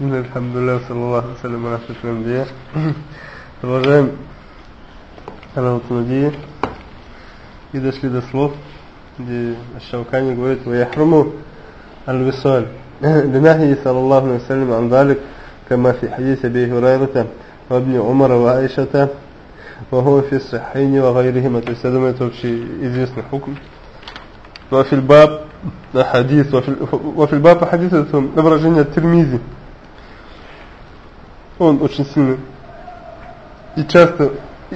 Алхамдулилlah, саллаллаху салям, аля Продолжаем Раматунадия. И дошли до слов, где Шаукани говорит, ويحرم الوصال لنهي صلى الله عليه وسلم عن ذلك كما في حديث أبي هريرة وابن عمر وعائشة وهو في الصحيحين وغيرهما то есть я думаю это общеизвестный хукм وفي الباب حديث وفي, وفي الباب حديث это выражение Тирмизи Он очень сильно и часто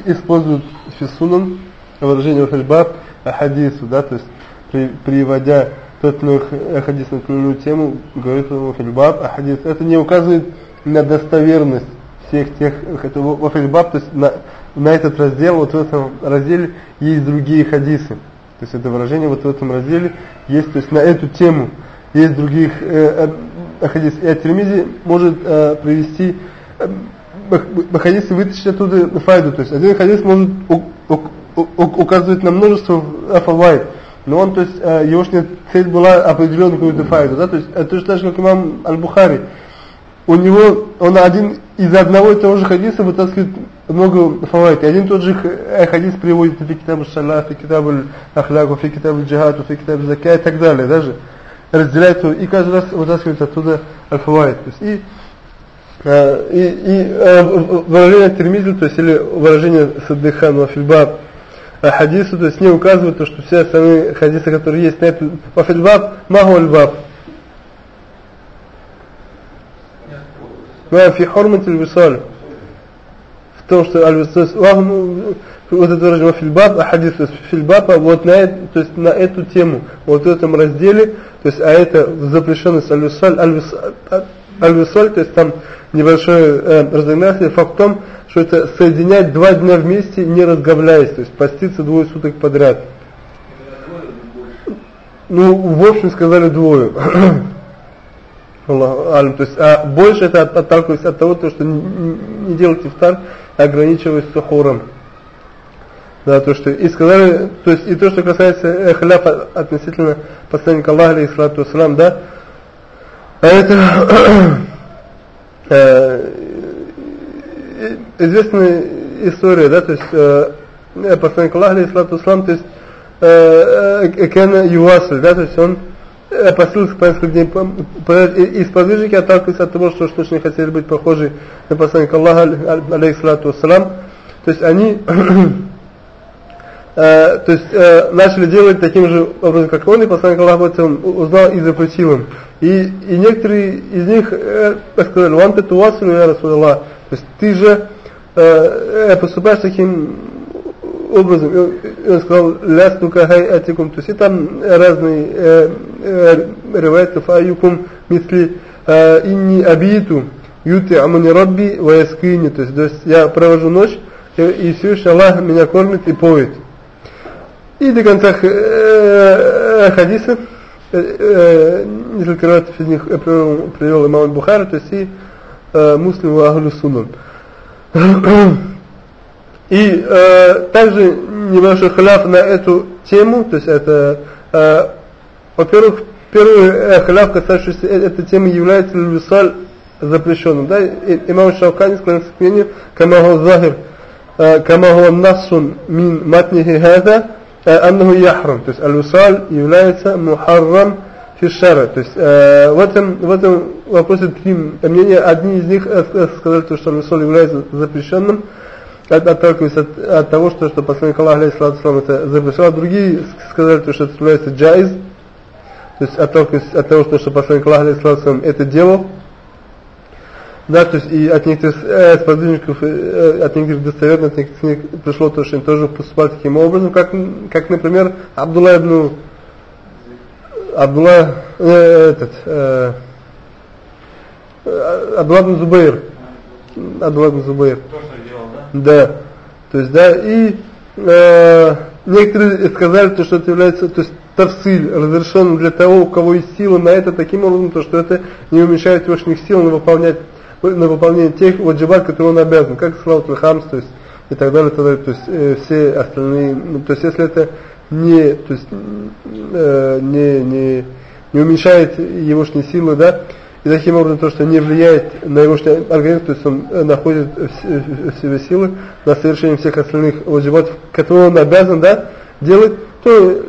используют фисунан выражение фальбаб хадису, да, то есть при, приводя тот или хадис на ту тему, говорит ему фальбаб хадис. Это не указывает на достоверность всех тех, это фальбаб, то есть на, на этот раздел, вот в этом разделе есть другие хадисы. То есть это выражение вот в этом разделе есть, то есть на эту тему есть других э, э, хадис. И Ат-Тирмизи может э, привести хадисы вытащить оттуда файду. То есть один хадис может указывать на множество фавайд. Но он, то есть, э, его цель была определенную какую-то файду. Да? То есть это точно так же, как имам Аль-Бухари. У него, он один из одного и того же хадиса вытаскивает много фавайд. И один тот же э, хадис приводит в китаб шалла, в китаб ахляк, в китаб джихад, в китаб зака и так далее. Даже разделяет и каждый раз вытаскивает оттуда аль-фавайд. И и, и э, выражение термизм, то есть или выражение саддыхан вафильбаб хадису, то есть не указывает то, что все остальные хадисы, которые есть на этом вафильбаб, магу альбаб. Фи хормат висаль в том, что аль-висаль, вот это выражение вафильбаб, а хадис, то есть фильбаб, вот на, то есть на эту тему, вот в этом разделе, то есть, а это запрещенность аль-висаль, аль-висаль, то есть там небольшое э, разногласие. Факт в том, что это соединять два дня вместе, не разговляясь, то есть поститься двое суток подряд. Ну, в общем, сказали двое. Аллаху То есть, а больше это отталкивается от того, что не, не делать ифтар, а ограничиваясь сухором. Да, то, что и сказали, то есть и то, что касается э, халяфа относительно посланника Аллаха, алейхиссалату да, это Э, известная история, да, то есть э, посланник Аллаха, алейхиссалату ислам, то есть э, Кена Ювасль, да, то есть он постился по несколько дней, и сподвижники отталкиваются от того, что, что не хотели быть похожи на посланника Аллаха, алейхиссалату ислам, то есть они Э, то есть э, начали делать таким же образом, как он, и посланник Аллаха узнал и запретил им. И, и некоторые из них э, сказали, «Ван ты туасилу, я Расулаллах». То есть ты же э, э поступаешь таким образом. И он сказал, «Лясту кахай атикум». То есть и там разные э, э, ревайты фаюкум мисли э, «Инни абиту юти амани рабби ваяскини». То есть я провожу ночь, и, и Всевышний Аллах меня кормит и поет. И до конца э, хадиса, э, несколько раз из них привел, имам Бухари, то есть и э, муслим Ахлю Сунан. И э, также небольшой халяв на эту тему, то есть это, э, во-первых, первый э, халяв, касающийся этой темы, является висаль запрещенным. Да? И, имам Шаукани склонился к мнению, камаху захир, камаху насун мин матнихи хада, Э, аннаху яхрам, то есть аль-Усаль является мухаррам фишара. То есть э, в, этом, в этом вопросе три мнения. Одни из них э, э, сказали, то, что аль-Усаль является запрещенным, отталкиваясь от, от того, что, что посланник Аллаха, алейхиссалату это запрещал. Другие сказали, то, что это является джайз, то есть отталкиваясь от того, что, что посланник Аллаха, алейхиссалату это делал да, то есть и от некоторых э, сподвижников, э, от некоторых достоверных, от некоторых пришло то, что они тоже поступали таким образом, как, как например, Абдулла ибн Абдулла э, этот э, Абдулла ибн Зубайр. Абдулла ибн Зубайр. да? Да. То есть, да, и э, некоторые сказали, то, что это является, то есть тавсиль разрешен для того, у кого есть сила на это, таким образом, то, что это не уменьшает его сил на выполнять на выполнение тех ваджибат, которые он обязан, как салат хамс, то есть и так далее, и так далее. То есть э, все остальные, ну, то есть если это не, то есть э, не, не, не уменьшает его силы, да, и таким образом то, что не влияет на его организм, то есть он э, находит в себе силы на совершение всех остальных ваджибатов, которые он обязан да, делать, то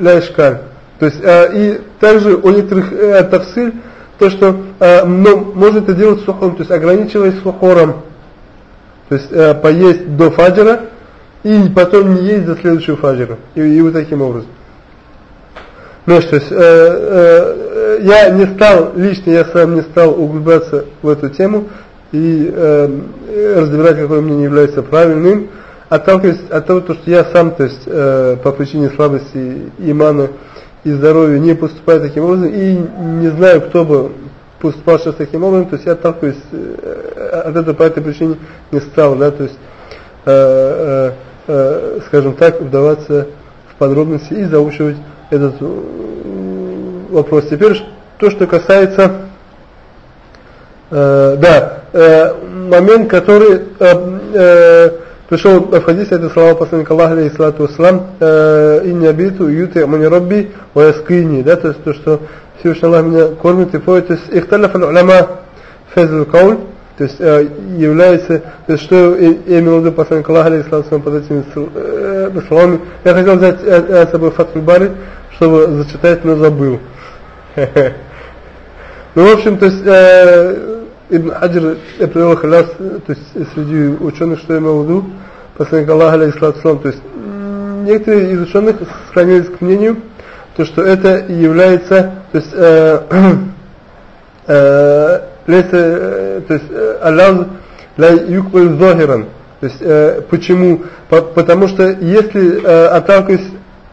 ляшкаль. То есть, а, и также у некоторых э, тавсиль, то, что а, но, можно это делать сухом, то есть ограничиваясь сухором, то есть а, поесть до фаджира и потом не есть до следующего фаджира. И, и вот таким образом. Ну, то есть, э, э, я не стал, лично я сам не стал углубляться в эту тему и э, разбирать, какое мнение является правильным, отталкиваясь от того, что я сам, то есть, э, по причине слабости имана и здоровья не поступаю таким образом, и не знаю, кто бы поступал сейчас таким образом, то есть я отталкиваюсь э, от этого по этой причине не стал, да, то есть, э, э, э, скажем так, вдаваться в подробности и заучивать этот э, вопрос. Теперь то, что касается, э, да, э, момент, который э, э, пришел в хадисе, это слова посланника Аллаха, алейхиссалату вассалам, э, «Инни абиту юты мани rabbi ва яскини», да, то есть то, что Всевышний Аллах меня кормит и поет, то есть «Ихталяф аль-уляма фазл кауль», то есть э, является, то есть что я имел в виду посланник Аллаха, алейхиссалату под этими э, словами, я хотел взять с собой Фатхуль Бари, чтобы зачитать, но забыл. Ну, в общем, то есть, Ибн Хаджир привел халяс, то есть, среди ученых, что имел в виду, посланник Аллаха, алейхиссалату то есть, некоторые из ученых склонились к мнению, то, что это является, то есть, э, э, э, то есть, э, Аллах ла юкбаль захиран, то есть, э, почему? По, потому что если, э, отталкиваясь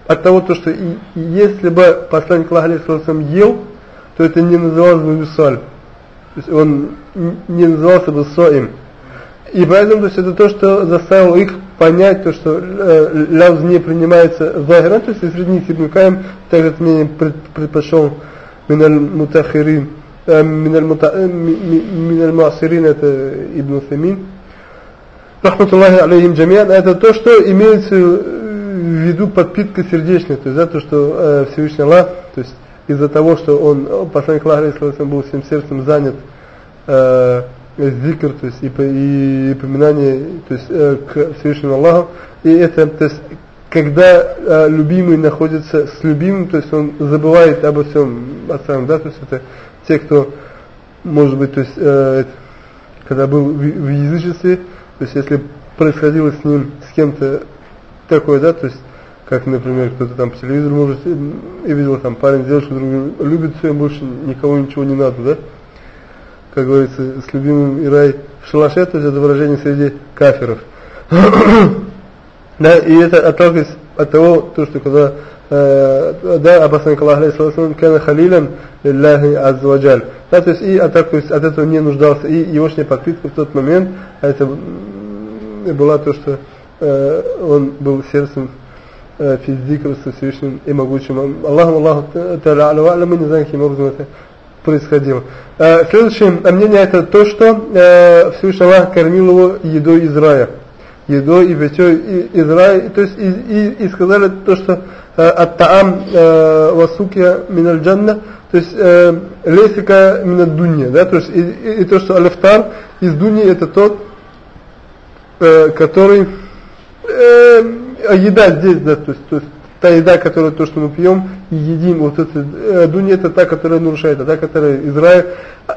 от того, то, что и, если бы посланник Аллаха ел, то это не называлось бы висаль. То есть он не назывался бы соим. И поэтому то есть это то, что заставило их понять, то, что э, ляуз не принимается захиран, то есть среди них Ибн Каим также это мнение предпочел миналь мутахирин, э, миналь муасирин это Ибн Самин. Рахматуллахи алейхим джамиан, это то, что имеется ввиду подпитка сердечной, то есть за то, что э, Всевышний Аллах, то есть из-за того, что он, посланник Аллаха был всем сердцем занят э, зикр, то есть и, и, и поминание то есть, э, к Всевышнему Аллаху, и это, то есть, когда э, любимый находится с любимым, то есть он забывает обо всем остальном, да, то есть это те, кто, может быть, то есть, э, когда был в, в язычестве, то есть если происходило с ним, с кем-то такое, да, то есть, как, например, кто-то там по телевизору может, и видел там парень, девушка, другой любит все, больше никого ничего не надо, да, как говорится, с любимым Ирай в шалаше, то есть это выражение среди каферов. да, и это отталкиваясь от того, то, что когда э, да, Абасан Аллах кана халилан лилляхи аззаваджаль. Да, то есть и отталкиваясь от этого не нуждался, и егошняя подпитка в тот момент, а это была то, что э, он был сердцем э, физиком со Всевышним и могучим. Аллаху Аллаху Та'ala мы не знаем, каким образом это происходило. Э, следующее мнение это то, что э, Всевышний Аллах кормил его едой из рая. Едой и питьей из рая. То есть и, и, и сказали то, что ат-таам васукия миналь джанна, то есть э, лесика минад дунья, да, то есть и, и, и то, что алифтар из дуньи это тот, э, который э, еда здесь, да, то есть, то есть та еда, которая то, что мы пьем и едим, вот это э, дуня это та, которая нарушает, а та, которая Израиль,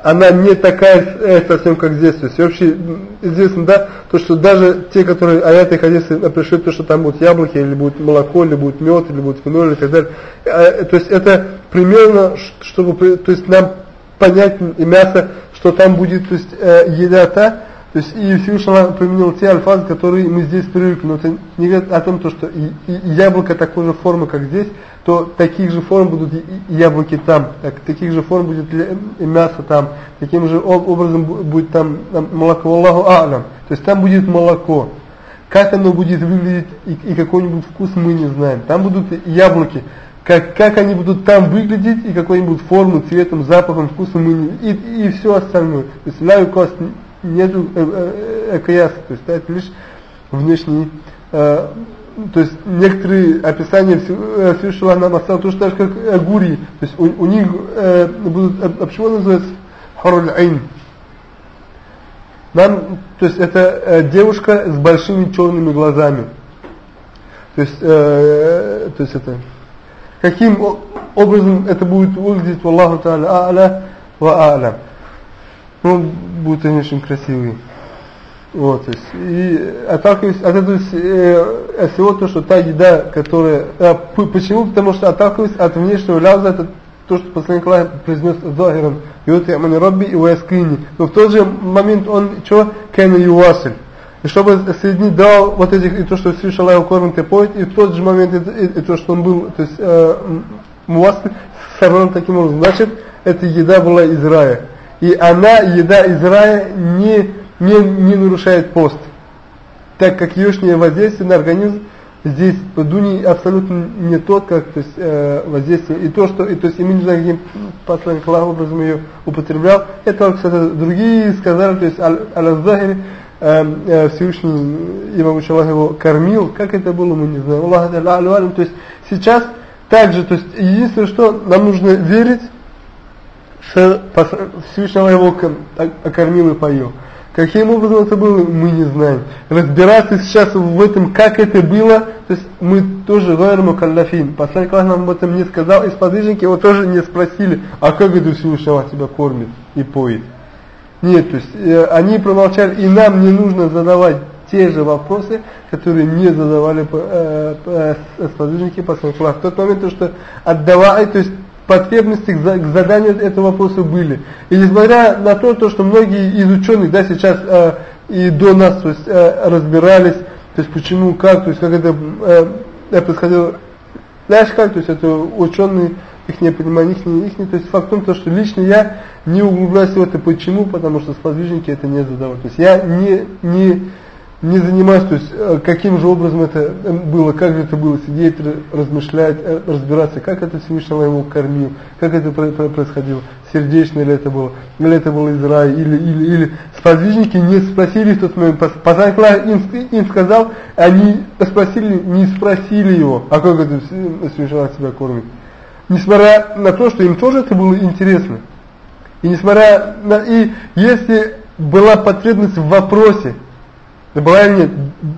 она не такая э, совсем как здесь. То есть вообще известно, да, то, что даже те, которые аяты и хадисы пришли, то, что там будут яблоки, или будет молоко, или будет мед, или будет вино, или так далее. Э, то есть это примерно, чтобы, то есть нам понять и мясо, что там будет, то есть э, еда та, то есть и Аллах применил те альфазы, которые мы здесь привыкли. Но это не говорит о том, что и, и яблоко такой же формы, как здесь, то таких же форм будут и яблоки там, так, таких же форм будет и мясо там, таким же образом будет там молоко Аллаху А'лам. То есть там будет молоко. Как оно будет выглядеть и, и какой-нибудь вкус мы не знаем. Там будут яблоки. Как, как они будут там выглядеть и какой-нибудь форму, цветом, запахом, вкусом не, и, и все остальное. То есть нету э, э, э, то есть это лишь внешний э, то есть некоторые описания э, Всевышнего Аллаха оставил точно так же, как гури. То есть у, у них э, будут, а, почему называется Харуль Айн? Нам, то есть это э, девушка с большими черными глазами. То есть, э, то есть это, каким образом это будет выглядеть, Аллаху Та'аля А'ля ва А'ля. Ну, будут они очень красивые. Вот, то есть, и отталкиваясь от этого э, всего то, что та еда, которая... А, почему? Потому что отталкиваясь от внешнего ляза, это то, что посланник Аллаха произнес Захиран, «Юти амани Rabbi и ваяскини». Но в тот же момент он, что? «Кэна ювасиль». И чтобы соединить дал вот этих, и то, что Всевышний Аллах его кормит и и в тот же момент, и, и, и то, что он был, то есть, э, муасль, сорван таким образом. Значит, эта еда была из рая. И она, еда из рая, не не, не нарушает пост, так как ешнее воздействие на организм здесь по дуне абсолютно не тот, как то есть, э, воздействие. И то, что, и, то есть, и мы не знаем, каким посланник Аллах образом ее употреблял, это, кстати, другие сказали, то есть, Аль-Захири, э, э, Всевышний Имам Аллах его кормил, как это было, мы не знаем. Аллах, то есть, сейчас также, то есть, единственное, что нам нужно верить, Аллах его кормил и поел. Каким образом это было, мы не знаем. Разбираться сейчас в этом, как это было, то есть мы тоже говорим каллафин. Посланник Аллах нам об этом не сказал, и сподвижники его тоже не спросили, а как это Всевышний тебя кормит и поет. Нет, то есть э, они промолчали, и нам не нужно задавать те же вопросы, которые не задавали э, э, сподвижники посланника Аллаха. В тот момент, то, что отдавай, то есть потребности к заданию этого вопроса были. И несмотря на то, то что многие из ученых да, сейчас э, и до нас то есть, э, разбирались, то есть почему, как, то есть как это э, происходило, знаешь как, то есть это ученые, их не понимаю, их не, их не, то есть факт в том, то, что лично я не углубляюсь в это, почему, потому что сподвижники это не задавали. То есть я не, не не занимаюсь, то есть э, каким же образом это э, было, как же это было, сидеть, размышлять, э, разбираться, как это Всевышний его кормил, как это происходило, сердечно ли это было, или это было из рая, или, или, или сподвижники не спросили в тот момент, посланник им, им сказал, они спросили, не спросили его, а как это Всевышний себя кормит. Несмотря на то, что им тоже это было интересно. И несмотря на, и если была потребность в вопросе, была, нет,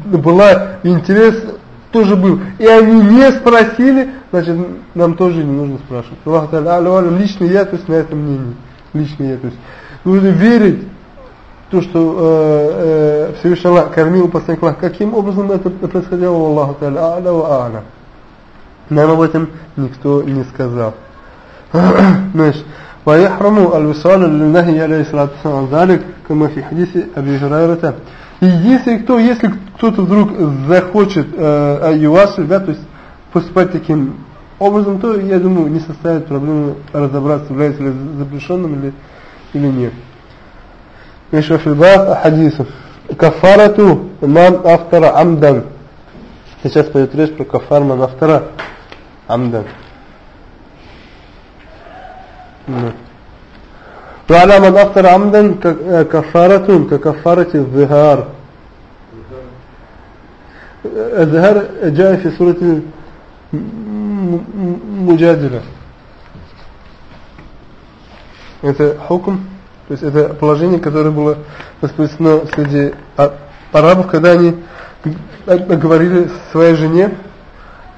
была интерес тоже был. И они не спросили, значит, нам тоже не нужно спрашивать. Аллах Та'ala, лично я, то есть на этом мнении. Лично я, то есть нужно верить то, что э, э, Всевышний Аллах кормил посланник Аллах. Каким образом это происходило, Аллаху Та'ala, а'ля ва а'ля. Нам об этом никто не сказал. Значит, ويحرم الوصال للنهي عليه الصلاة والسلام ذلك كما في حديث أبي هريرة и если кто, если кто-то вдруг захочет э, ювасу, да, то есть поступать таким образом, то я думаю не составит проблемы разобраться, является ли запрещенным или, или нет. Еще фильбат хадисов. Кафарату ман автора амдан. Сейчас пойдет речь про кафар ман автора амдан. Да. وعلى من أفطر عمدا كفارة ككفارة الظهار الظهار جاء في سورة مجادلة это хукм, то есть это положение, которое было распространено среди арабов, когда они говорили своей жене,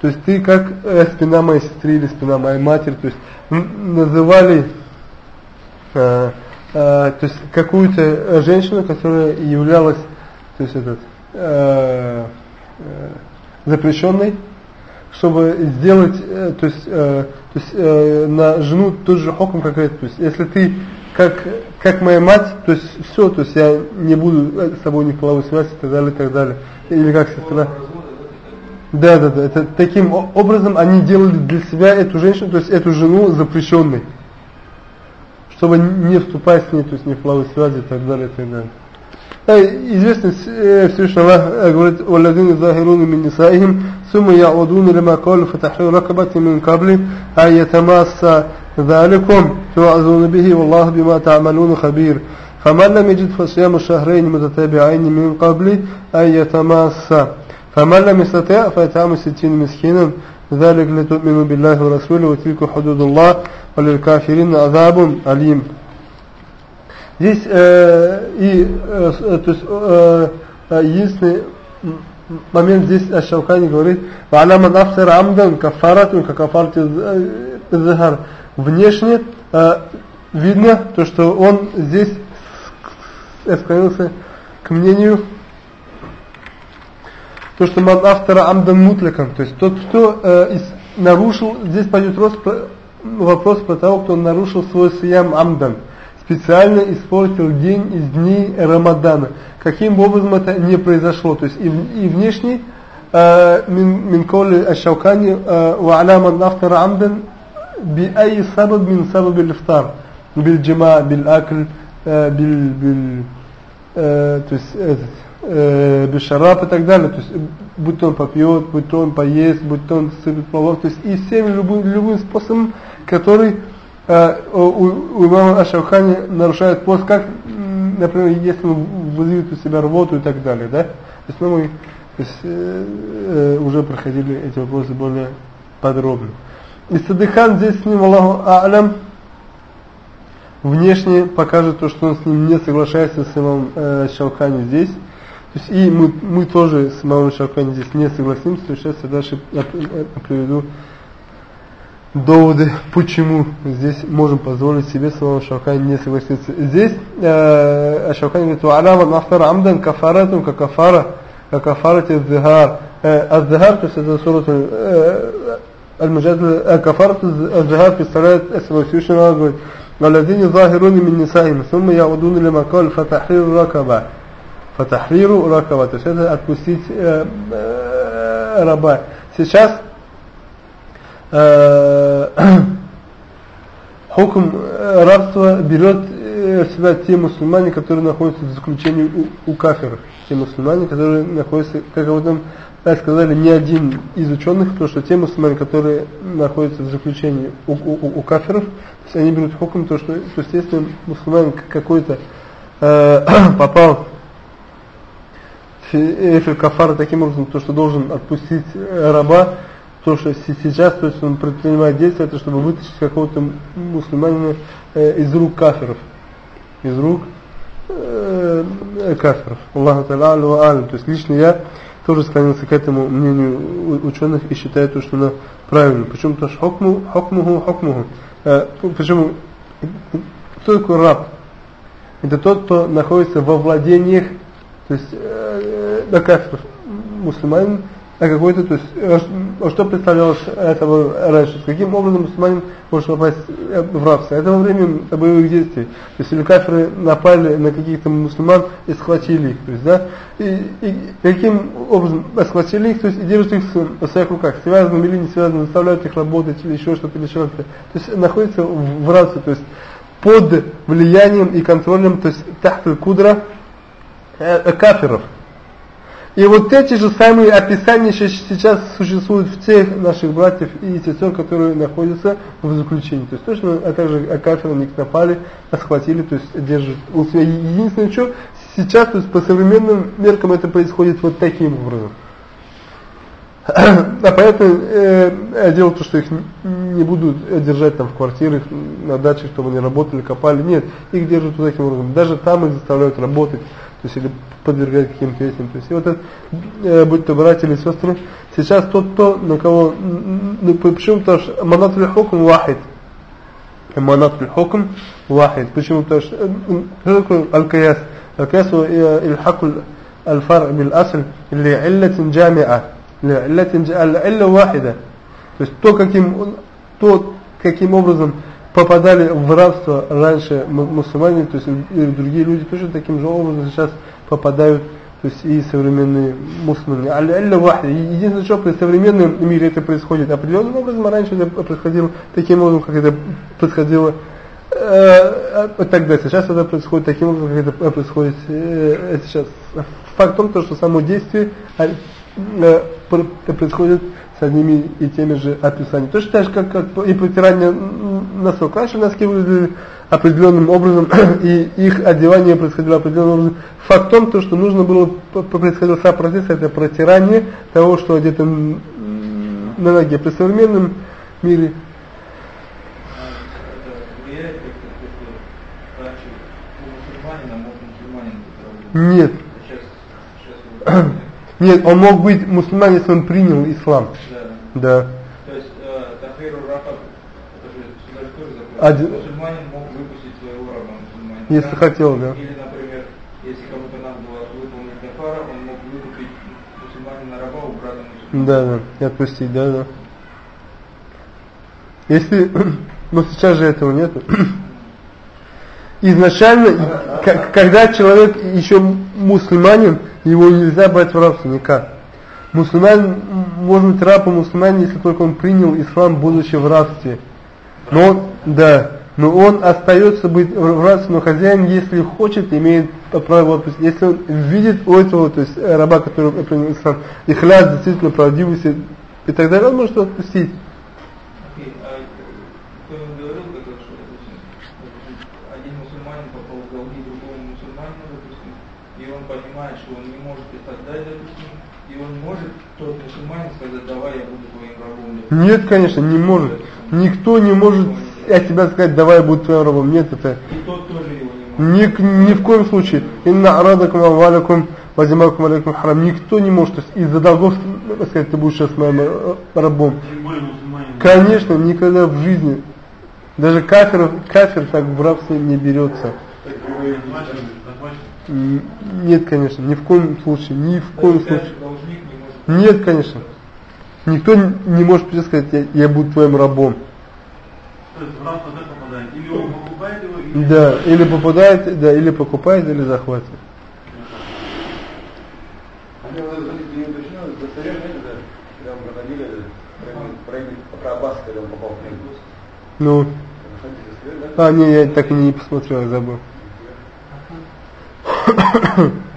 то есть ты как спина моей сестры или спина моей матери, то есть называли э, э, то есть какую-то женщину, которая являлась, то есть этот, э, запрещенной, чтобы сделать, то есть, то есть на жену тот же хоком какая-то, то есть если ты как, как моя мать, то есть все, то есть я не буду с тобой ни половой связи и так далее, и так далее, или как сестра. Да, да, да, это таким образом они делали для себя эту женщину, то есть эту жену запрещенной чтобы не вступать с ней, то есть не в половые связи и так далее, и так далее. Да, известно, Всевышний Аллах говорит, «Валладин захирун мин нисаихим, сумма яудун лима калу фатахрю ракабати мин кабли, а ятамасса ذلكم توعظون به والله بما تعملون خبير فمن لم يجد فصيام شهرين متتابعين من قبل أن يتماسا فمن لم يستطع فيطعم ستين مسكينا ذلك لتؤمنوا بالله ورسوله وتلك حدود الله وللكافرين عذاب أليم Здесь э, и э, то есть, э, единственный момент здесь Аш-Шавкани говорит «Ва'ламан афсар амдан кафаратун кафарти захар». Внешне э, видно то, что он здесь склонился к мнению то, что ман автора амдан мутликан, то есть тот, кто э, из, нарушил, здесь пойдет рост, вопрос про того, кто нарушил свой сиям амдан, специально испортил день из дней Рамадана. Каким образом это не произошло? То есть и, и внешний من من ашаукани ва الشوكاني нафтара амдан би ай сабаб мин сабаб الإفطار بالجماع بالأكل بال بال то есть этот э, бешараб и так далее, то есть будь то он попьет, будь то он поест, будь то он сыпет плавок, то есть и всеми любым, любым способом, который э, у, у имама Ашаухани нарушает пост, как, например, если он вызовет у себя рвоту и так далее, да, то есть ну, мы то есть, э, э, уже проходили эти вопросы более подробно. И Садыхан здесь с ним, Аллаху А'лям, внешне покажет то, что он с ним не соглашается с имамом э, Шаухани здесь. То есть и мы, мы тоже с имамом Шаухани здесь не согласимся, то сейчас я дальше я, я приведу доводы, почему здесь можем позволить себе с имамом Шаухани не согласиться. Здесь э, Шаухани говорит, «Ва'алама нафтар амдан кафаратун ка кафара, ка кафарати зихар». الظهار то есть это сурат المجادلة كفارة الظهار في الصلاة اسمه Всевышнего говорит والذين ظاهرون من نسائهم ثم يعودون لما قال فتحرير ركبة Фатахриру ракава, то есть это отпустить э, э, раба. Сейчас э, хукм э, рабства берет э, в себя те мусульмане, которые находятся в заключении у, у кафиров. Те мусульмане, которые находятся, как об этом так сказали, не один из ученых, потому что те мусульмане, которые находятся в заключении у, у, у кафиров, то есть они берут хокум то что, то есть если какой-то э, попал эфир кафара таким образом, то что должен отпустить раба, то что сейчас то есть он предпринимает действия, это чтобы вытащить какого-то мусульманина э, из рук кафиров, из рук э, кафиров. Аллаху Та'ala, то есть лично я тоже склонился к этому мнению ученых и считает, что оно правильно. Почему? Потому что хокму, хокмуху, хокмуху. Э, почему? Кто такой раб? Это тот, кто находится во владениях, то есть э, на кафиров мусульманин, а какой-то, то есть, э, что представлялось этого раньше, каким образом мусульманин может попасть э, в рабство. Это во время боевых действий. То есть, или кафиры напали на каких-то мусульман и схватили их, то есть, да, и, и каким образом схватили их, то есть, и держат их в своих руках, связанными или не связанными, заставляют их работать, или еще что-то, или еще что-то. То есть, находится в рабстве, то есть, под влиянием и контролем, то есть, тахт кудра э, кафиров. И вот эти же самые описания сейчас существуют в тех наших братьев и сестер, которые находятся в заключении. То есть точно, а также кафиры на них напали, схватили, то есть держат у себя. Единственное, что сейчас, то есть по современным меркам это происходит вот таким образом. А поэтому э, дело то, что их не будут держать там в квартирах, на даче, чтобы они работали, копали. Нет, их держат вот таким образом. Даже там их заставляют работать, то есть или подвергать каким-то этим. То есть и вот это, э, будь то братья или сестры, сейчас тот, кто, на кого, ну, почему, потому что манатуль хокм вахид. Манатуль хокм вахид. Почему, потому что, э, что такое аль-каяс? Аль-каяс э, и аль-хакуль аль-фар биль-асль или иллятин джамиа. واحدة то есть то каким то каким образом попадали в рабство раньше мусульмане, то есть и другие люди тоже таким же образом сейчас попадают, то есть и современные мусульмане. Единственное, что при современном мире это происходит определенным образом, а раньше это происходило таким образом, как это происходило э, тогда. Сейчас это происходит таким образом, как это происходит э, сейчас. Факт в том, что само действие э, происходит с одними и теми же описаниями. Точно так же, как, как и протирание носок. Раньше носки выглядели определенным образом, и их одевание происходило определенным образом. Факт в том, то, что нужно было, происходил сам процесс, это протирание того, что одето на ноге. При современном мире Нет. Нет, он мог быть мусульманин, если он принял ислам. Да. Да. То есть э, Тахиру Рафа, это же тоже. Один- Мусульманин мог выпустить своего раба мусульманина. Если хотел, да. Или, например, если кому-то надо было выполнить Гафара, он мог выкупить мусульманина раба у брата мусульманина. Да, да. И отпустить, да, да. Если, но сейчас же этого нету. Изначально, к- когда человек еще мусульманин, его нельзя брать в рабство никак. Мусульманин, м, может быть раб и мусульманин, если только он принял ислам, будучи в рабстве. Но он, да, но он остается быть в рабстве, но хозяин, если хочет, имеет право отпустить. Если он видит у этого, то есть раба, который принял ислам, ихляс, действительно правдивость и- и так далее, он может отпустить. Окей, а кто-нибудь говорил, как что, допустим, допустим, один мусульманин попал в долги другому мусульманину, допустим, и он понимает, что он не может это отдать, допустим, и он может, тот мусульманин, сказать, давай я буду твоим рабом. допустим. Нет, конечно, не может. Никто не может от тебя сказать, давай я буду твоим рабом. Нет, это ни, ни в коем случае. Инна арадакум авалякум вазимакум алейкум харам. Никто не может. То есть из-за долгов сказать, ты будешь сейчас моим э, рабом. Конечно, никогда в жизни. Даже кафир, кафир так в рабство не берется. Нет, конечно, ни в коем случае, ни в коем случае. Нет, конечно. Никто не может прийти сказать, я, я буду твоим рабом. То есть в так попадает. Или он покупает его, или... Да, или попадает, да, или покупает, или захватит. Они вот это не уточнил, достоверно это, когда мы проходили про, про, про Аббаса, когда он попал в книгу. Ну, а, не, я так и не посмотрел, я забыл.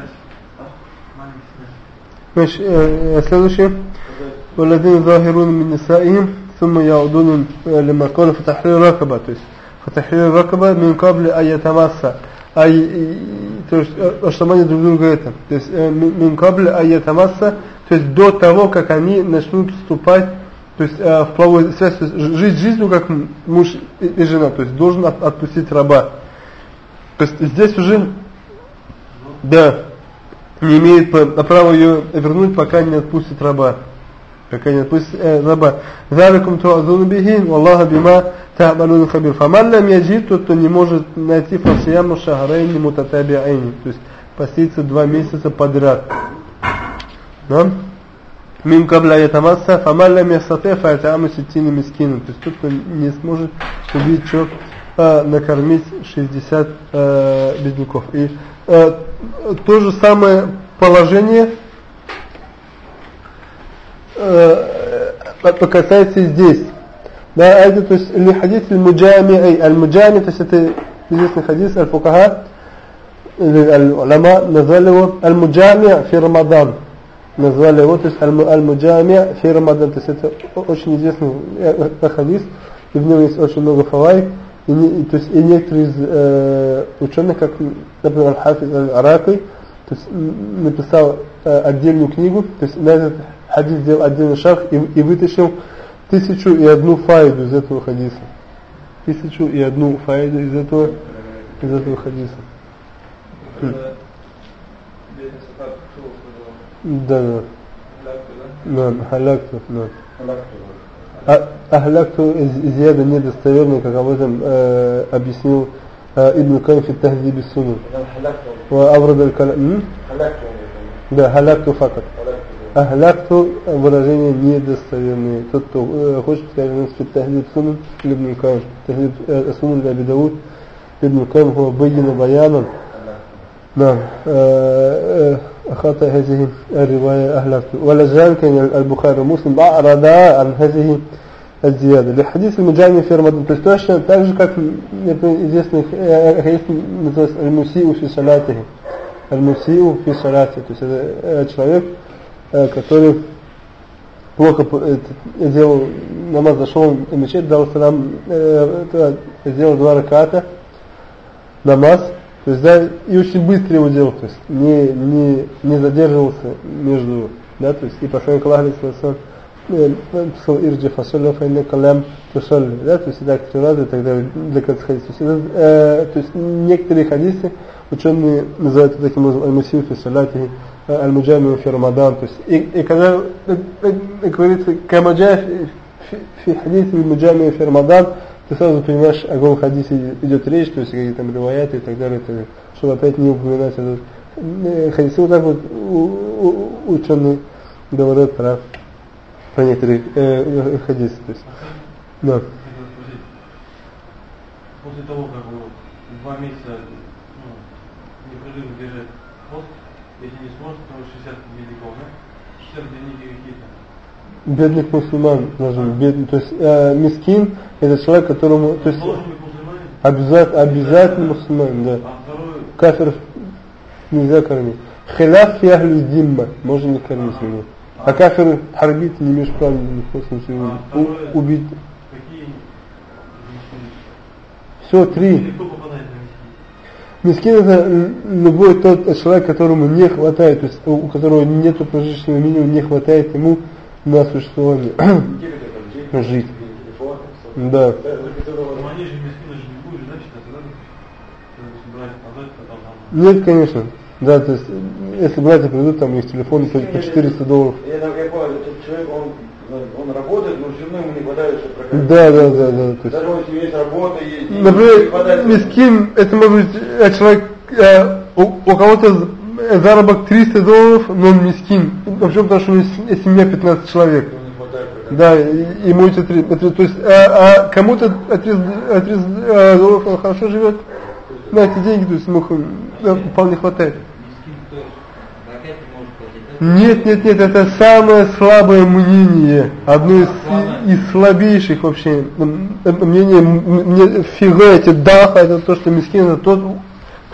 Значит, э, Следующее. Валадин захирун минисаим, сумма яудунун э, лимакона фатахри ракаба. То есть фатахри ракаба мин кабли аятамасса. То есть, э, чтобы они друг друга это. То есть э, мин кабли аятамасса. То есть до того, как они начнут вступать то есть э, в половую связь, то есть, жить жизнью как муж и, и жена, то есть должен от, отпустить раба. То есть здесь уже, да, не имеет права а ее вернуть, пока не отпустит раба. Пока не отпустит э, раба. Заликум туазуну бихин, Аллаха бима та'малун хабир. Фаман лам яджид, тот, кто не может найти фасияму шахарайни мутатабиайни. То есть поститься два месяца подряд. Да? Мим кабля ятамасса, фаман лам ясате фа'таму ситини мискину. То есть тот, кто не сможет убить человека а, накормить 60 э, бедняков. И э, то же самое положение э, э, касается и здесь. Да, это то есть ли хадис аль-муджами, аль-муджами, то есть это известный хадис аль-фукаха, или аль-уляма назвали его аль-муджами фи Рамадан. Назвали его, то есть аль- аль-муджами фи Рамадан. То есть это очень известный э, э, хадис, и в нем есть очень много фавай. И, то есть, и некоторые из э, ученых, как, например, Аль-Хафиз Аль-Араки, то есть написал э, отдельную книгу, то есть на этот хадис сделал отдельный шаг и, и вытащил тысячу и одну файду из этого хадиса. Тысячу и одну файду из этого, из этого хадиса. Сказал, Да, да. «Лягте, да?» Халякту, да. А, ахлякту зияда недостоверный, как об этом э, объяснил э, Ибн Кайм в Тахзиб Сунн. وأورد الكلام م? Да, халякту факат. Ахлякту выражение недостоверное. Тот, кто э, хочет, скажем, в Тахзиб Сунн Ибн Кайм. Тахзиб э, Сунн Аби Дауд Ибн Кайм هو بين بيانا نعم آه، آه، خطأ هذه الرواية أهلكت ولذلك كان البخاري ومسلم أعرض عن هذه الزيادة لحديث المجامع في رمضان то есть точно так же как например, известный э, хадис называется المسيء في صلاته المسيء في صلاته то есть это э, человек э, который плохо это, делал намаз, зашел в мечеть, дал салам, э, это, сделал два раката, намаз, то есть, да, и очень быстро его делал, то есть не, не, не задерживался между, да, то есть и посланник Аллаха, сказал, ирджи фасолля файна калям тусолли, да, то есть и так три раза и так далее, для конца хадиса. То есть, э, то есть некоторые хадисы ученые называют таким образом аль-мусим фи салати, аль-муджами фи рамадан, то есть и, и когда э, э, говорится камаджа фи хадисе аль-муджами фи рамадан, ты сразу понимаешь, о каком хадисе идет речь, то есть какие там риваяты и так далее, и так далее чтобы опять не упоминать этот хадисы. Вот так вот ученые говорят про, про некоторые э, хадисы. То есть, да. После того, как вы два месяца ну, непрерывно держать пост, если не сможете, то 60 медиков, да? 60 дней какие-то бедных мусульман должен бедный, то есть э, мискин это человек, которому, то есть обязательно, обязательно мусульман, да. Кафир нельзя кормить. Хиляф яхлю димма, можно не кормить его. А кафир харбит не имеешь права ни в коем случае А у- убить. Все, три. Мискин это любой тот человек, которому не хватает, то есть у которого нет прожиточного минимума, не хватает ему на существование. Жить. Да. Ну, они же мискины же не будут, значит, это надо э, брать, отдать, потом нам. Нет, конечно. Да, то есть, если братья придут, там у них телефон по по 400 долларов. Я, я понял, этот человек, он, он работает, но все равно ему не хватает, чтобы прокормить. Да, да, да, да. То есть, Даже если есть работа, есть например, хватает. мискин, это может быть э, человек, э, у, у кого-то заработок 300 долларов, но он мискин. Вообще, потому что у него семья 15 человек. Прокормить. Да, и- ему эти три, то есть, а, а кому-то от 30, от 30 э, долларов он хорошо живет, на эти деньги, то есть ему да, вполне хватает. Нет, нет, нет, это самое слабое мнение, одно из, из слабейших вообще м, м, мнений, м, мне фига эти даха, это то, что мискин, это тот,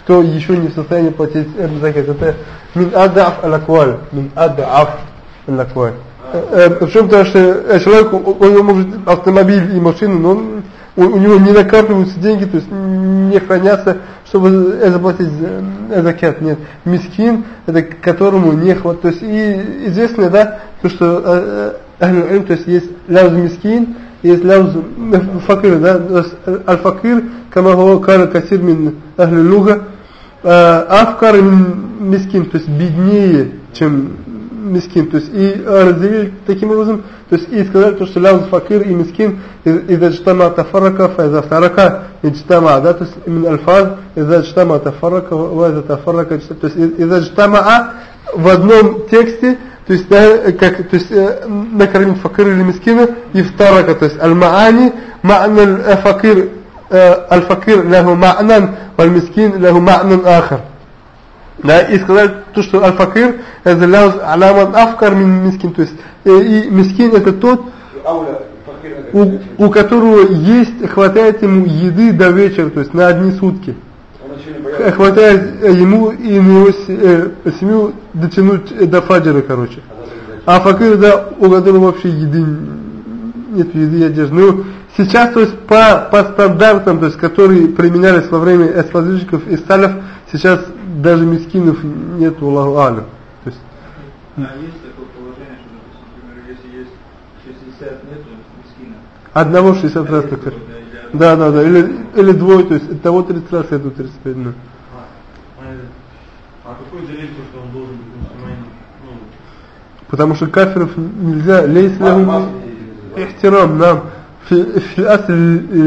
кто еще не в состоянии платить этот закат. Это мин адаф алакваль, мин адаф алакваль. Причем потому что э, человек, него может автомобиль и машина, но он, у, у него не накапливаются деньги, то есть не хранятся, чтобы э, заплатить э, закят. Нет, мискин, это которому не хватает. То есть и известно, да, то что э, э, то есть есть ляуз мискин, есть ляуз э, факир, да, э, аль-факир, кама гуа кара касир мин э, Э, афкар мискин, то есть беднее, чем мискин. То есть и э, разделили таким образом, то есть и сказали, то, что ляуз факир и мискин из аджтама тафарака фаиза тарака иджтама, да, то есть именно альфаз из аджтама тафарака ваиза тафарака то есть из аджтама «А» в одном тексте, то есть, да, как, то есть э, накормить факир или мискина и втарака, то есть аль-маани, ма'на аль-факир الفقير له معنى والمسكين له معنى آخر да, и сказать то, что الفقير это لفظ على من أفقر من مسكين, то есть э, и мискин это тот, у, у которого есть, хватает ему еды до вечера, то есть на одни сутки. Хватает э, ему и на его се- э, семью дотянуть э, до фаджра, короче. А факир, да, у которого вообще еды нет еды одежды. Ну, сейчас, то есть по, по стандартам, то есть которые применялись во время эспазижников и сталев, сейчас даже мискинов нет Аллаху Алям. То есть, А есть такое положение, что, допустим, например, если есть 60 нету мискина. одного 60 раз так Или Да, да, да. Или, или двое, то есть того 30 раз, этого 35. Ну. А, а какой залез, что он должен быть мусульманин? Ну, Потому что кафиров нельзя, лейс лягу масса ихтирам нам. في في الأصل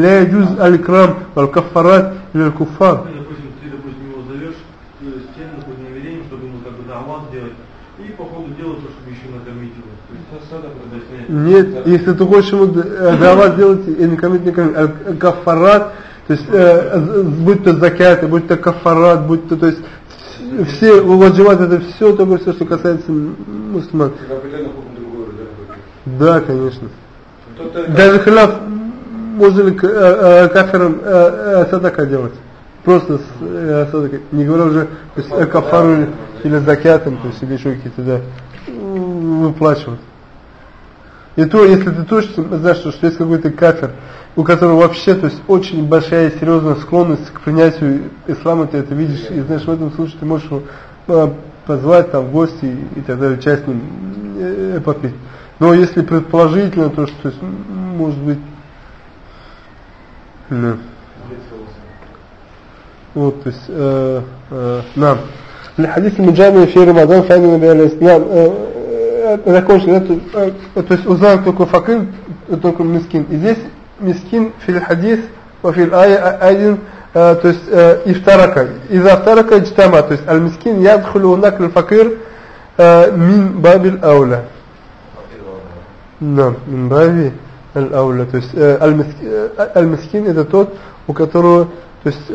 لا يجوز الإكرام والكفارات للكفار ты, допустим, ты, допустим, его зовешь э, с тем, допустим, намерением, чтобы ему как бы дават сделать, и по ходу дела, то, чтобы еще накормить его. То есть, когда снять. Нет, если ты хочешь ему э, давать сделать, и не кормить, не кормить, а кафарат, то есть, э, з- будь то закят, будь то кафарат, будь то, то есть, все вадживат, это все, только все, что касается м- мусульман. Это определенно хукм другой уже. Да, конечно. Даже хляф можно ли к- кафирам э, садака делать? Просто с э, садакой. Не говоря уже то есть, э, кафару или, закятом, то есть или еще какие-то, да, выплачивать. И то, если ты точно знаешь, что, что есть какой-то кафир, у которого вообще, то есть очень большая и серьезная склонность к принятию ислама, ты это видишь, и знаешь, в этом случае ты можешь его э, позвать там в гости и так далее, часть с ним попить. Но если предположительно, то что, то есть, может быть, да. Вот, то есть, э, э, нам. الحديث المجامع في رمضان فإن النبي عليه السلام закончили, это, э, то есть узнал только факир, только мискин. И здесь мискин фил хадис, фил ая один, э, то есть э, ифтарака. Из-за втарака иджтама, то есть аль-мискин ядхулу нак факир мин бабил ауля. Да, мин баби аль-ауля. То есть аль-мискин это тот, у которого, то есть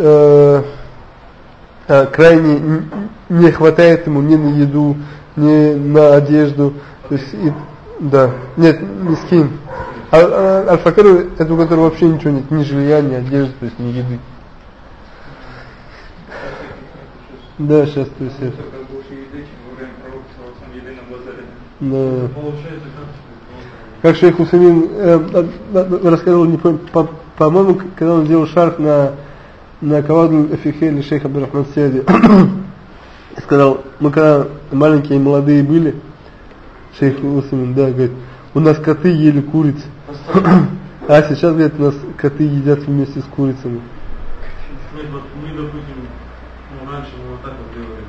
крайне не хватает ему ни на еду, ни на одежду. То есть, и, да, нет, мискин. А, а, аль-факир, это у которого вообще ничего нет, ни жилья, ни одежды, то есть ни еды. Да, сейчас, то есть это. Да. Как шейх Усамин э, рассказывал, не по-моему, по, по когда он делал шарф на на Каваду Эфихе или шейх Абдурахман Сиади. Сказал, мы когда маленькие и молодые были, шейх Усамин, да, говорит, у нас коты ели куриц. А сейчас, говорит, у нас коты едят вместе с курицами. Мы, допустим, ну, раньше мы вот так вот делали,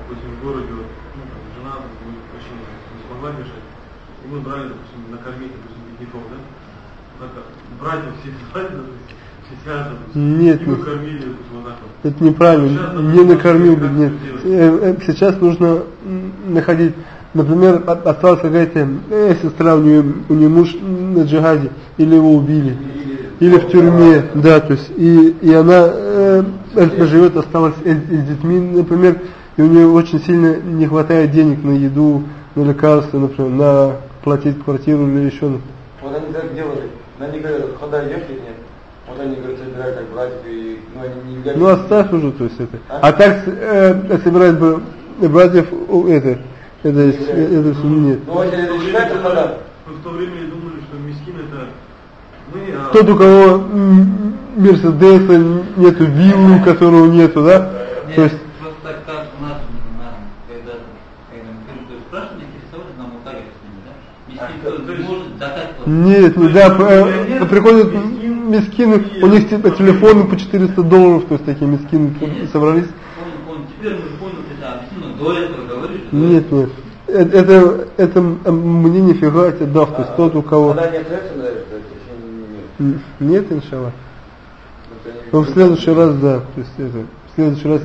допустим, в городе, вот, ну, там, жена ну, вообще не смогла бежать, и мы брали, допустим, накормить, допустим, бедняков, да? Так, братьев всех допустим, нет, нет. Это неправильно. Не накормил бы, нет. Э, э, сейчас нужно находить, например, осталась какая-то э, сестра, у нее, у нее муж на джихаде, или его убили, или в тюрьме, да, то есть, и, и она э, живет, осталась с детьми, например, и у нее очень сильно не хватает денег на еду, на лекарства, например, на платить квартиру или еще. Вот они так делали. Них говорят, хода идешь или нет? Вот они, говорят, собирают как братьев, и, ну, они не Ну, оставь уже, то есть это. А, а так э, собирать бы братьев, это, это, это, это все нет. Ну, это считается хода. В то время думали, что мискин это мы, а... Тот, у кого Мерседеса нету, виллы, которого нету, да? Нет, то есть... просто так, как у нас, когда, когда мы спрашивали, интересовались, нам вот так это да? Мискин, а, может закат... Нет, ну да, приходят мискины, у них типа телефоны по 400 долларов, то есть такие мискины собрались. Нет, нет. Это, это, это мне нифига это дав, то есть тот у кого... Нет, иншаллах. Но в следующий раз, да, то есть это, в следующий раз.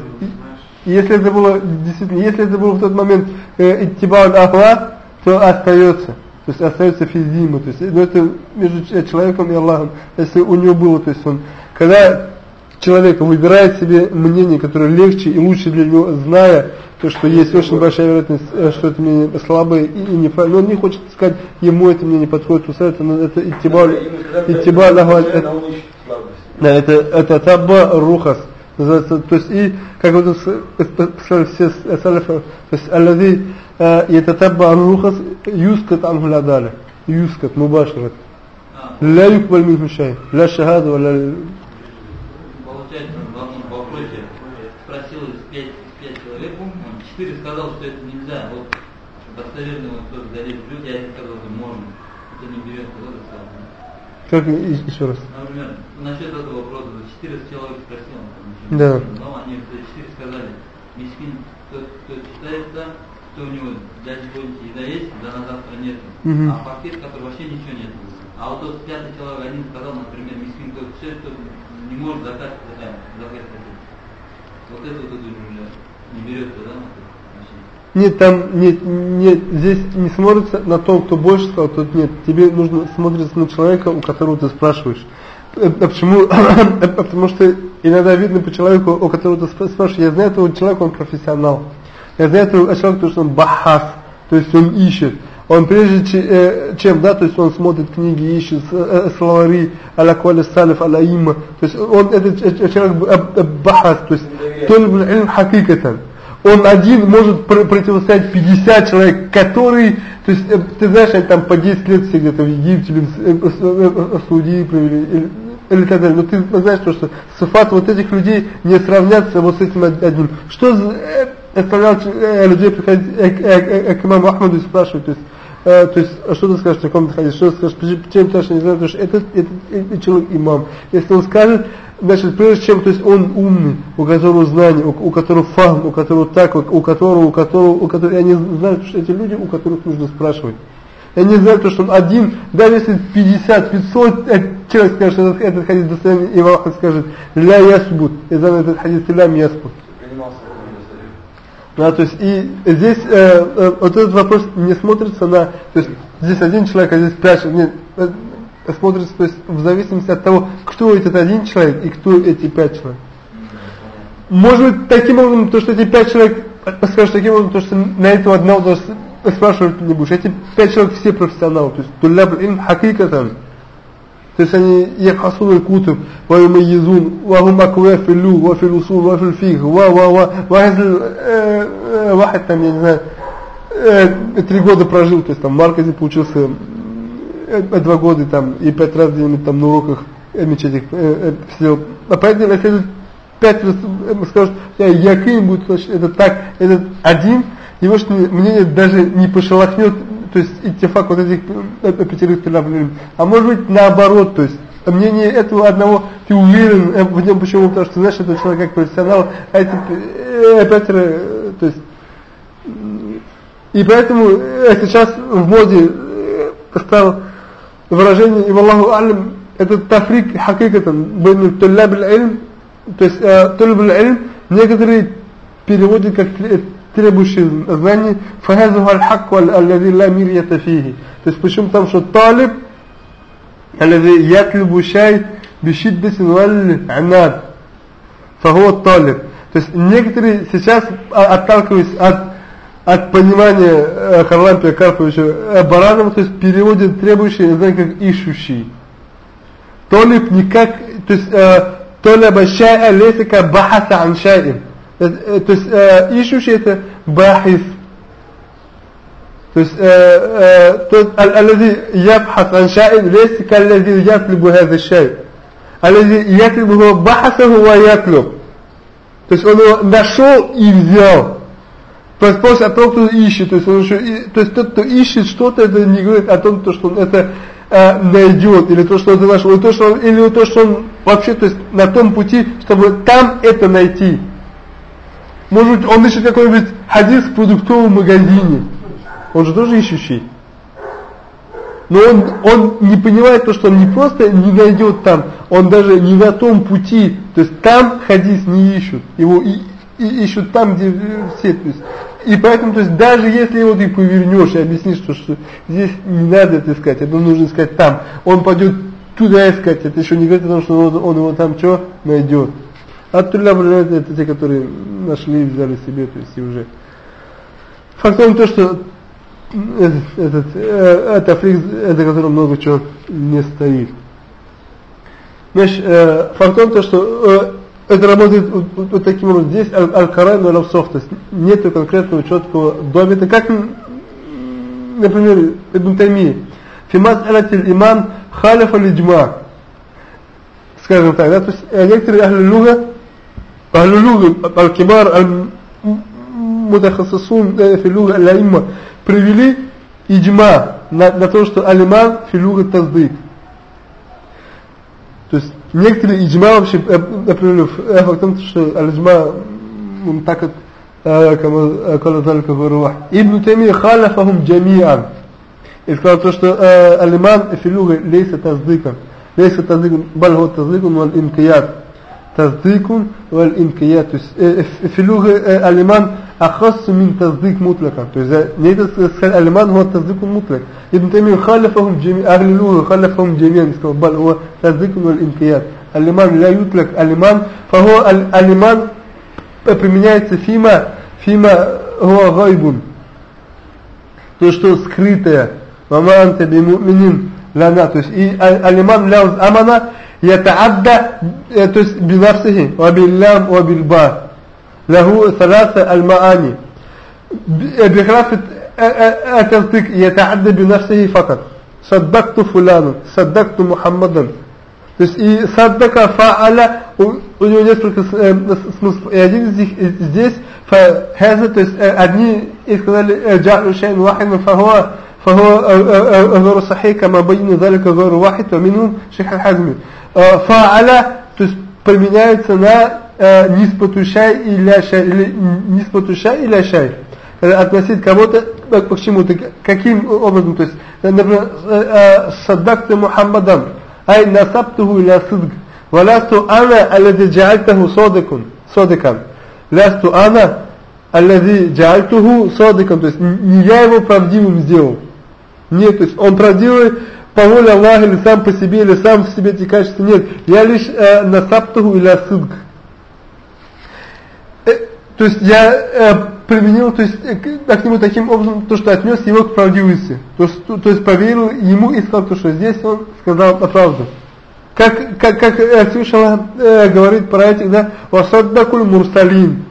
Если это было действительно, если это было в тот момент э, иттиба ахла, то остается. То есть остается физима, то есть но это между человеком и Аллахом. Если у него было, то есть он, когда человек выбирает себе мнение, которое легче и лучше для него, зная то, что есть очень большая вероятность, э, что это мнение слабое и, и неправильно, но он не хочет сказать, ему это мнение подходит, пускай это, это иттиба, иттиба, это, да, это, это табба рухас, называется, то есть и, как вот сказали все салифы, то есть, аллади يتتبع الرخص يسكت عنه العدالة يسكت مباشرة لا يقبل منه شيء لا شهادة ولا Получается, в одном вопросе спросил из пять, пять человек, он четыре сказал, что это нельзя. Вот достоверный вот тот залез люди, я сказал, что можно. Это не берет, вот Как еще раз? Например, насчет этого вопроса, 400 человек спросил, да. но они четыре сказали, мискин, кто, кто считается что у него для сегодня еда есть, да на завтра нет. Угу. А факир, который вообще ничего нет. А вот тот пятый человек один сказал, например, мискин, все, кто не может закат, закат, закат Вот это вот уже не берет туда, нет, там нет, нет, здесь не смотрится на то, кто больше сказал, тот нет. Тебе нужно смотреться на человека, у которого ты спрашиваешь. А почему? Потому что иногда видно по человеку, у которого ты спрашиваешь, я знаю этого человека, он профессионал. Это человек, то, что он бахас, то есть он ищет. Он прежде э, чем, да, то есть он смотрит книги, ищет э, словари, аля кваля салиф, аля има. То есть он, этот человек бахас, то есть тольб илм хакикатан. он один может пр противостоять 50 человек, которые, то есть, э, ты знаешь, они там по 10 лет все где-то в Египте в, э, Саудии провели, или, или так далее. Но ты знаешь, то, что сафат вот этих людей не сравнятся вот с этим одним. Что за, э, людей приходить э, э, к имаму Ахмаду и спрашивать, то есть, э, то есть, а что ты скажешь в таком хадисе, что ты скажешь, чем ты не знаю, потому что этот, этот, этот человек имам. Если он скажет, значит, прежде чем, то есть он умный, у которого знания, у, у которого фахм, у которого так, у, которого, у которого, у которого, я не знаю, что эти люди, у которых нужно спрашивать. Я не знаю, то, что он один, даже если 50, 500 человек скажет, что этот, этот хадис достояние, и Аллах скажет, ля ясбут, и за этот хадис лям ясбут. Да, то есть и здесь э, э, вот этот вопрос не смотрится на, то есть здесь один человек, а здесь пять, нет, э, смотрится, то есть в зависимости от того, кто этот один человек и кто эти пять человек. Может быть таким образом, то что эти пять человек, скажешь таким образом, то что на этого одного даже спрашивать не будешь. Эти пять человек все профессионалы, то есть туляб им хакикатан. То есть они яхасун кутуб, ва юмайизун, ва хум аква филлю, ва фил усул, ва фил фиг, ва ва ва, ва вахид там, я не знаю, три года прожил, то есть там в Марказе получился два года там и пять раз где-нибудь там на уроках мечети сидел. А поэтому если пять раз скажут, я каким будет, значит, это так, этот один, его мнение даже не пошелохнет то есть иттифак вот этих э, пятерых проблем. А может быть наоборот, то есть мнение этого одного, ты уверен э, в нем, почему? Потому что знаешь, это человек как профессионал, а эти э, пятеро, то есть и поэтому сейчас в моде стал выражение, والله أعلم, это تفريق حقيقة, بين طلاب то есть طلاب некоторые переводят как требующий знаний, فهذا الحق الذي لا مرية فيه. То есть почему там, что талиб, الذي يطلب شيء بشدة والعناد فهو الطالب. То есть некоторые сейчас отталкиваясь от от понимания э, Харлампия Карповича э, Баранова, то есть переводит требующий, знаете, как ищущий. Толиб никак, то есть э, толиба шай'a лейса ка бахаса ан шай'ин. Э, э, то есть э, ищущий это бахис. То есть الذي يبحث عن شيء ليس كالذي يطلب هذا الشيء الذي يطلب هو بحثه ويطلب то есть он его нашел и взял то есть после того, кто ищет то есть, он еще, то есть тот, кто ищет что-то, это не говорит о том, что он это э, найдет, или то, что он нашел, или то, что он, или то, что он вообще то есть, на том пути, чтобы там это найти может быть, он ищет какой-нибудь хадис в продуктовом магазине. Он же тоже ищущий. Но он, он не понимает то, что он не просто не найдет там, он даже не на том пути. То есть там хадис не ищут. Его и, и ищут там, где все. То есть, и поэтому, то есть даже если его ты повернешь и объяснишь, что, что здесь не надо это искать, это нужно искать там, он пойдет туда искать, это еще не говорит о том, что он, он его там что найдет. Ат-Тулля это те, которые нашли и взяли себе, то есть и уже. Факт в том, то, что этот, э, это фрик, это который много чего не стоит. Значит, э, факт в том, то, что э, это работает вот, вот таким образом. Здесь аль-карайм аль то есть нету конкретного четкого домета, как, например, Ибн Тайми. Фимас алятиль иман халифа лиджма. Скажем так, да, то есть некоторые ахли луга أهل اللغة الكبار المتخصصون في اللغة الأئمة привели иджма на, на то, что алиман филуга таздык. То есть некоторые иджма вообще, например, в том, что алиджма منتقد كما قال ذلك في الروح ابن تيمية خالفهم جميعا и сказал то, что алиман филуга лейса таздыком лейса таздыком бал هو تصديق والانقياد تصديق والإنقياد في اللغة الألمان أخص من تصديق مطلقا نيدا الألمان هو التصديق المطلق ابن تيمية خالفهم جميع أهل اللغة خالفهم جميعا بل هو تصديق والإنقياد الألمان لا يطلق الألمان فهو الألمان применяется фима, фима هو غيب то, что скрытое. Мама анта би муминин лана. То есть и алиман ляуз амана يتعدى то есть بنفسه وباللام وبالباء له ثلاثة المعاني بخلاف التصديق يتعدى بنفسه فقط صدقت فلانا صدقت محمدا То есть и саддака фа'аля у, у него несколько смыслов. И один из них здесь фахаза, то есть одни и сказали джа'лю шейн вахидна фахуа فهو غير صحيح كما بين ذلك غير واحد ومنهم شيخ الحزمي فعلى то есть применяется на ниспату шай или шай или ниспату шай или шай относить кого-то к чему-то каким образом то есть например саддакта Мухаммадам ай насабтуху иля сидг ولست أنا الذي جعلته صادقا صادقا لست أنا الذي جعلته صادقا то есть не я его правдивым сделал нет, то есть он правдивый по воле Аллаха или сам по себе, или сам в себе эти качества нет. Я лишь э, насаптаху или асыдг. Э, то есть я э, применил то есть, э, к нему таким образом, то, что отнес его к правдивости. То, что, то есть поверил ему и сказал, то, что здесь он сказал правду. Как, как, как э, Всевышний э, говорит про этих, да, «Васаддакуль мурсалин».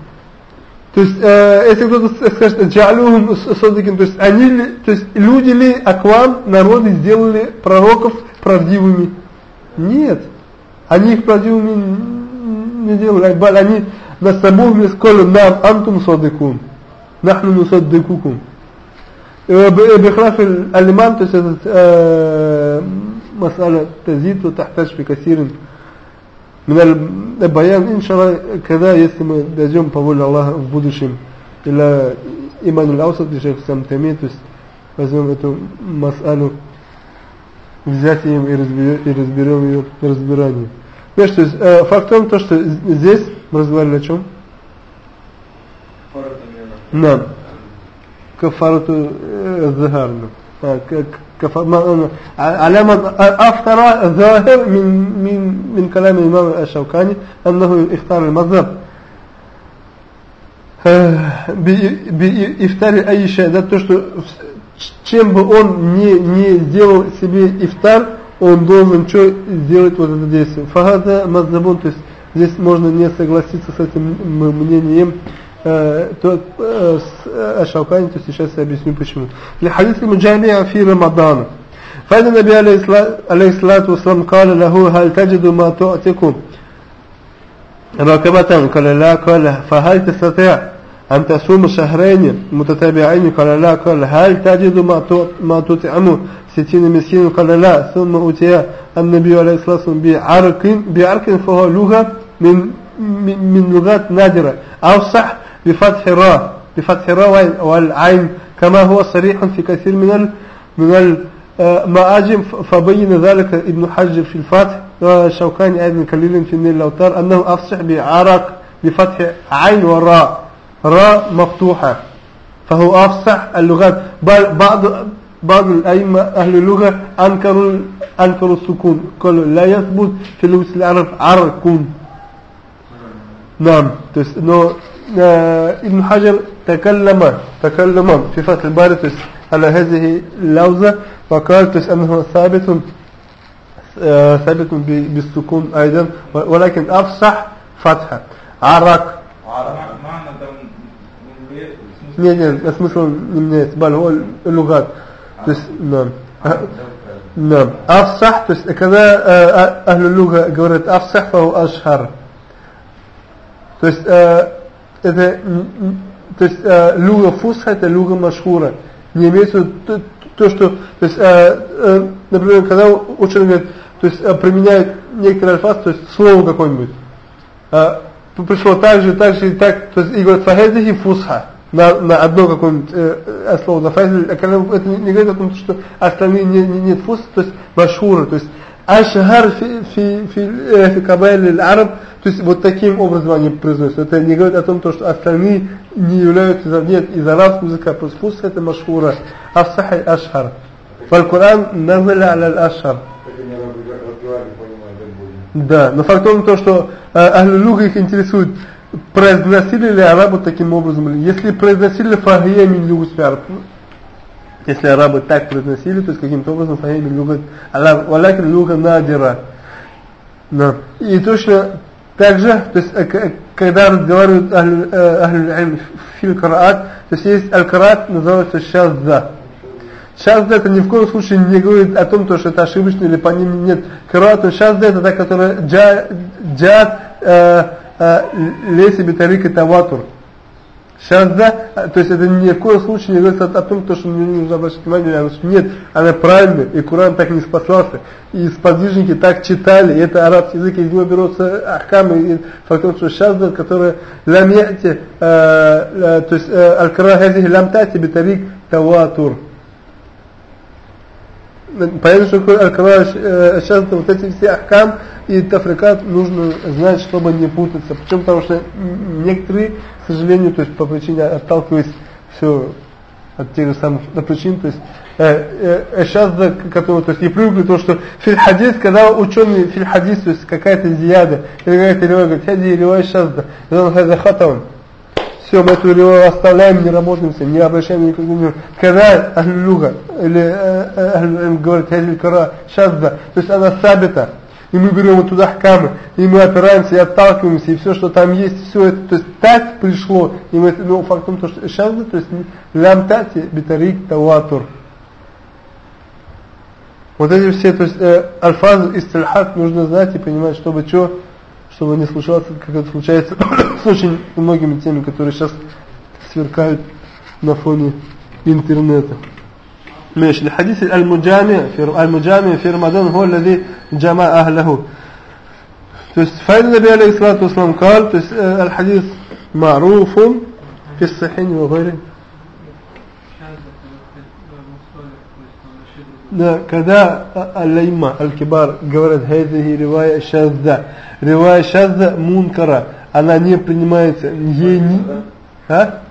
То есть, э, если кто-то скажет, джалюхум садыкин, то есть, они ли, то есть, люди ли аквам, народы сделали пророков правдивыми? Нет. Они их правдивыми не делали. Они на насабухм сколю нам антум садыкун. Нахну нусаддыкукум. بخلاف الألمان то есть этот مسألة تزيد وتحتاج في كثير Баян, иншалла, когда, если мы дойдем по воле Аллаха в будущем, или Иман Аусад, Шейх то есть возьмем эту мас'алю, взятием и разберем, и разберем ее разбирание. Знаешь, то есть, э, факт в том, то, что здесь мы разговаривали о чем? Да. Кафарату э, Захарна. А, как على من أفطر ظاهر من من من كلام الإمام الشوكاني أنه اختار المذهب بإفتار أي شيء да, то что чем бы он не, не сделал себе ифтар он должен что сделать вот это действие фахада мазабун то есть здесь можно не согласиться с этим мнением то الشوكاني то сейчас я объясню почему لحديث المجامع في رمضان فإن النبي عليه الصلاة والسلام قال له هل تجد ما تعتكم راكبة قال لا قال فهل تستطيع أن تصوم شهرين متتابعين قال لا قال هل تجد ما ما تطعم ستين مسكين قال لا ثم أتي النبي عليه الصلاة والسلام بعرق بعرق فهو لغة من من لغات نادرة أو صح بفتح الراء. بفتح الراء والعين كما هو صريح في كثير من من المعاجم فبين ذلك ابن حجر في الفتح وشوكاني أيضا كليل في النيل الأوتار أنه أفصح بعرق بفتح عين والراء راء مفتوحة فهو أفصح اللغات. بل بعض بعض الأئمة أهل اللغة أنكروا أنكروا السكون. قالوا لا يثبت في لغة العرب عرق. نعم но ابن حجر تكلم تكلم في فتح الباري على هذه اللوزة وقال أنه ثابت ثابت بالسكون أيضا ولكن أفصح فتحة عرق нет, нет, смысл не меняется, бал, лугат. То есть, да. Да. Афсах, то есть, когда ахлю луга говорит афсах, фау ашхар. То есть, это, то есть э, люга фусха это люга машхура. Не имеется то, то, что, то есть, э, э, например, когда ученый говорит, то есть э, применяет некоторый альфаз, то есть слово какое-нибудь, э, пришло так же, так же и так, то есть и говорит, фахедихи фусха на, на одно какое-нибудь э, э слово, на фахедихи, а когда это не говорит о том, что остальные не, не, нет фус, то есть машхура, то есть ашхар фи, фи, фи, э, араб, то есть вот таким образом они произносят. Это не говорит о том, что остальные не являются, нет, из арабского языка. Пусть это машхура. Афсахай ашхар. Фаль-Куран назаля аля ашхар. Да, но факт в том, что э, Ахлюлюга их интересует, произносили ли арабы таким образом. Если произносили фахия мин люгус если арабы так произносили, то есть каким-то образом мин люгус араб. Валякин люга надира. Да. И точно также, то есть, э, когда разговаривают ахлю филь караат, то есть есть аль-караат, называется шазда. Шазда это ни в коем случае не говорит о том, что это ошибочно или по ним нет. Караат шазда это та, которая джад э, э, леси битарик и таватур. Шазда, то есть это ни в коем случае не говорится о том, что не нужно обращать внимание, что нет, она правильная, и Куран так не спасался, и сподвижники так читали, и это арабский язык, из него берутся ахкамы, и фактор, что шазда, которая лам яти, э, э, то есть э, аль-кара хазихи лам тати битарик таватур. Понятно, что такое аль-кара шазда, вот эти все ахкам, и тафрикат нужно знать, чтобы не путаться. Почему? Потому что некоторые, к сожалению, то есть по причине отталкиваясь все от тех же самых причин, то есть э, э, сейчас, который, то есть не привыкли то, что фильхадис, когда ученый фильхадис, то есть какая-то зияда, или какая-то ривая, говорит, хади ривая шазда, и он хаза хатаун. Все, мы эту риваю оставляем, не работаем с ним, не обращаем никак внимания. Когда ахлюга, или э, э, говорит, хади кара шазда, то есть она сабита, и мы берем оттуда хкамы, и мы опираемся и отталкиваемся, и все, что там есть, все это, то есть так пришло, и мы, ну, факт в том, что сейчас, то есть лям тати битарик таватур. Вот эти все, то есть э, альфазы истильхат нужно знать и понимать, чтобы что, чтобы не случалось, как это случается с очень многими теми, которые сейчас сверкают на фоне интернета. ماشي الحديث المجامع في المجامع في رمضان هو الذي جمع أهله то есть فإن النبي عليه الصلاة والسلام قال то есть الحديث معروف في الصحيح وغيره да, когда алейма аль-кибар говорят هذه رواية شاذة رواية شاذة мункара она не принимается ей не а?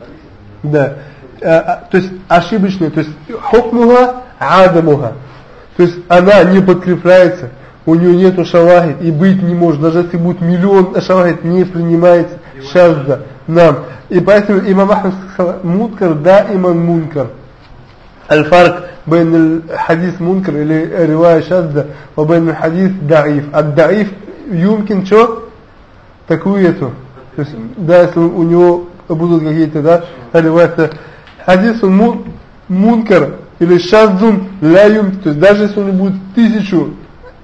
да то есть ошибочная, то есть хукмуха адамуха. То есть она не подкрепляется, у нее нету шавахид и быть не может. Даже если будет миллион шавахид, не принимается шазда нам. И поэтому имам Ахмад сказал, мункар да имам мункар. الفرق بين الحديث منكر или رواية شاذة وبين الحديث ضعيف الضعيف يمكن شو تكويته то есть да если у него будут какие-то да ревайты хадис мун, мункар или шазун ляюм, то есть даже если он будет тысячу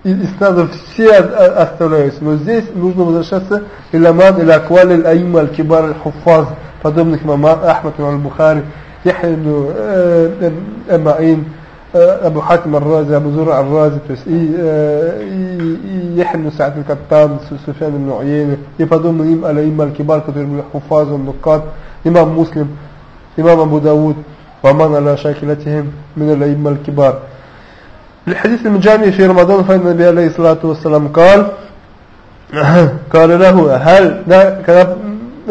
и, и надо все оставляются. Но здесь нужно возвращаться иламан или акваль или аима аль-кибар аль-хуфаз, подобных имама Ахмад аль-Бухари, Яхя ибн Маин, Абу Хатим аль-Рази, Абу Зура аль-Рази, то есть и, и, и Яхя ибн Са'ад аль-Каттан, Суфян ибн Уйейна, и подобные им аль-аима аль-кибар, которые были хуфаз, нукат, имам Муслим, إمام أبو داود ومن على شاكلتهم من الأئمة الكبار الحديث المجامع في رمضان فإن النبي عليه الصلاة والسلام قال قال له هل когда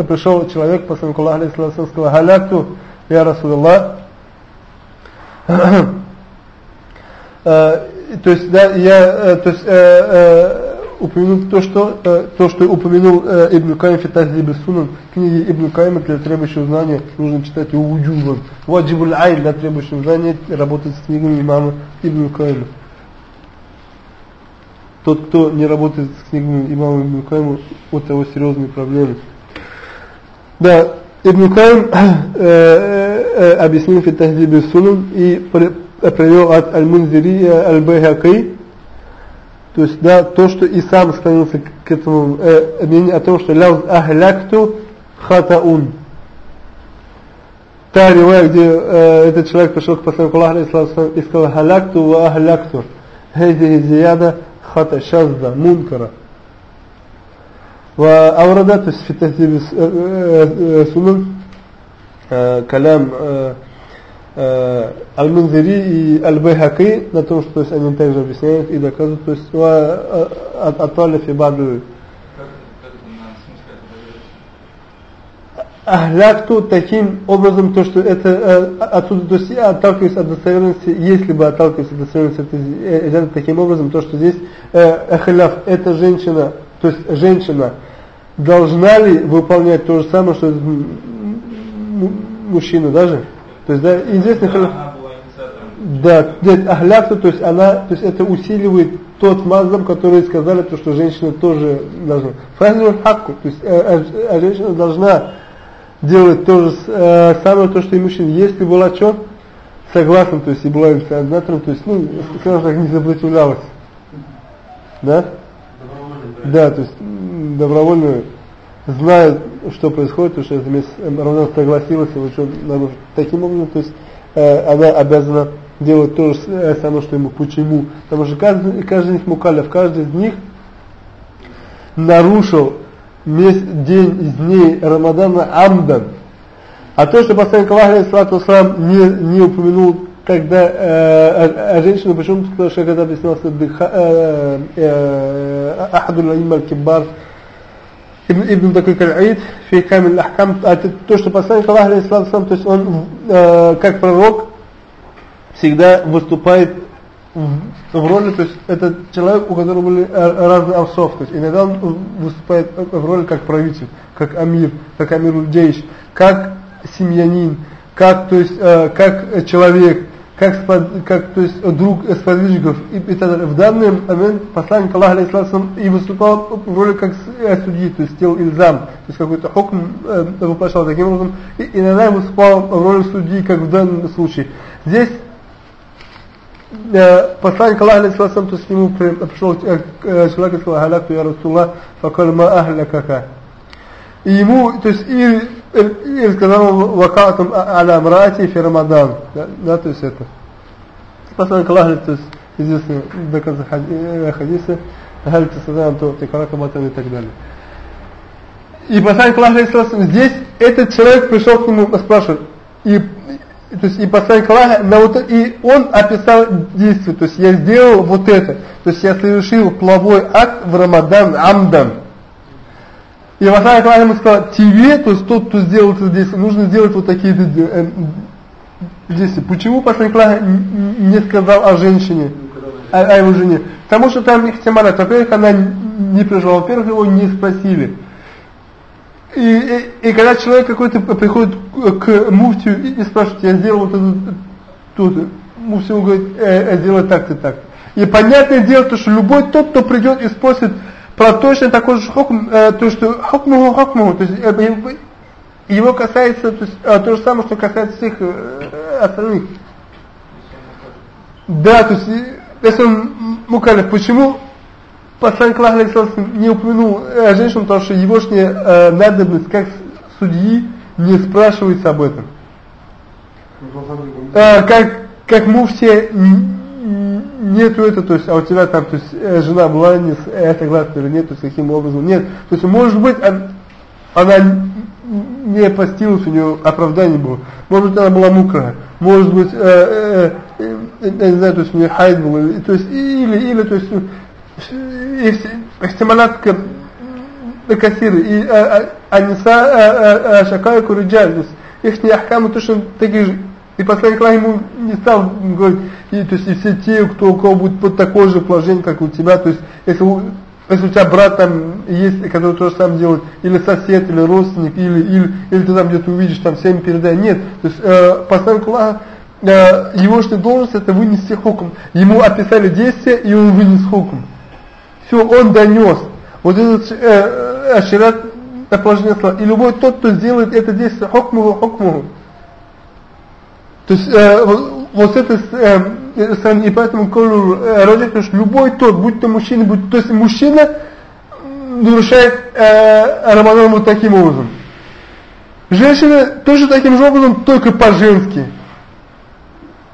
пришел человек посланник Аллаха алейхи салату сказал халакту я Расулаллах то есть да я то есть упомянул то, что, э, то, что упомянул э, Ибн Каим Фитахи Ибн Сунан, книги Ибн Каима для требующего знания нужно читать уджубан. Ваджибуль Ай для требующего знания работать с книгами имама Ибн Каима. Тот, кто не работает с книгами имама Ибн Каима, у того серьезные проблемы. Да, Ибн Каим э, э, объяснил Фитахи Ибн Сунан и привел от Аль-Мунзири Аль-Байхакай, то есть, да, то, что и сам склонился к этому э, мнению о том, что ляуз ахлякту хатаун. Та ривая, где э, этот человек пришел к посланнику Аллаха и сказал халякту ва ахлякту. Хейзи зияда хата шазда мункара. وأورد في تهذيب سنن كلام э, Аль-Мунзири и Аль-Байхаки на том, что то есть, они также объясняют и доказывают, то есть от Аталиф и Баду. Ахлякту таким образом, то, что это э, отсюда, то есть я отталкиваюсь от достоверности, если бы отталкиваюсь от достоверности, это, это таким образом, то, что здесь э, ахляф, это женщина, то есть женщина, должна ли выполнять то же самое, что мужчина даже? То есть, да, известный халиф... Да, нет, ахляфта, то есть она, то есть это усиливает тот маззаб, которые сказали, то, что женщина тоже должна. Фазлю хакку, то есть э, э, э, женщина должна делать то же э, самое, то, что и мужчина. Если была что? Согласна, то есть и была инициатором, то есть, ну, скажем так, не сопротивлялась. Да? Да, то есть добровольно знает, что происходит, то, что если Рамадан согласилась, и что, таким образом, то есть э, она обязана делать то же э, самое, что ему. Почему? Потому что каждый, каждый из них мукалев, каждый из них нарушил месяц, день из дней Рамадана Амдан. А то, что посланник Аллаха, сам не, не упомянул когда э, а, а женщина, почему потому что когда объяснялся э, э, Ахадуль Аим Аль-Кибар, Ибн, Ибн такой Кал'ид, фи камиль ахкам, а то, что посланник Аллаха, то есть он э, как пророк всегда выступает в роли, то есть это человек, у которого были э, разные авсов, то есть иногда он выступает в роли как правитель, как амир, как амируль джейш, как семьянин, как, то есть, э, как человек, как, как то есть, друг сподвижников и, и. В данный момент посланник Аллаха алейхиссалам и выступал в роли как э, судьи, то есть сделал ильзам, то есть какой-то хокм э, воплощал таким образом, и иногда выступал в роли судьи, как в данном случае. Здесь Э, посланник Аллаха, алейхиссалам, то есть к нему пришел э, человек и сказал, «Халакту я Расулла, факаль ма ахлякака». И ему, то есть, и, и сказал вакатум аля мрати фи Рамадан. Да, то есть это. Посланник Аллаха, то есть, известный доказ хадиса, «Халь тасадан то тикарака матам» и так далее. И посланник Аллаха, здесь этот человек пришел к нему, спрашивает, и то есть и посланник Аллаха, на вот, и он описал действие, то есть я сделал вот это, то есть я совершил плавой акт в Рамадан Амдан. И Аллаха ему сказал, тебе, то есть тот, кто сделал это здесь, нужно сделать вот такие э, действия. Почему посланник Аллаха не сказал о женщине, о, о его жене? Потому что там их темарат, во-первых, она не прижала, во-первых, его не спросили. И, и, и когда человек какой-то приходит к муфтию и, и спрашивает, я сделал вот это тут, муфти ему говорит, э, э, сделай так-то так. И понятное дело, то, что любой тот, кто придет и спросит про точно такой же хокм, э, то, что хокмуху хокмуху, то есть э, его касается то, есть, э, то же самое, что касается всех остальных. Да, то есть, если он мукалиф, почему посланник Аллаха не упомянул э, женщину, потому что егошняя э, надобность как судьи не спрашивается об этом. Э, как, как муфтия нету это, то есть, а у тебя там, то есть, э, жена была не согласна э, или нет, то есть, каким образом, нет. То есть, может быть, она не постилась, у нее оправдание было. Может быть, она была мукрая Может быть, э, э, э, не знаю, то есть, у нее хайд был. и То есть, или, или, то есть, ихтималатка кассир, и они Аниса шакают Куриджаль, то есть, их ахкамы точно такие же и посланник Аллаха ему не стал говорить и, то есть и все те кто у кого будет под такое же положение как у тебя то есть если у, если у тебя брат там есть который тоже сам делает или сосед или родственник или или, или ты там где-то увидишь там всем передай нет то есть э, посланник Аллаха э, его что должность это вынести хукм ему описали действия и он вынес хукм все, он донес. Вот этот э, ашират на положение слова. И любой тот, кто сделает это действие, хокмуху, хокмуху. То есть, э, вот, вот это, э, и поэтому э, раджах, что любой тот, будь то мужчина, будь то есть мужчина нарушает э, Рамадан вот таким образом. Женщина тоже таким же образом, только по-женски.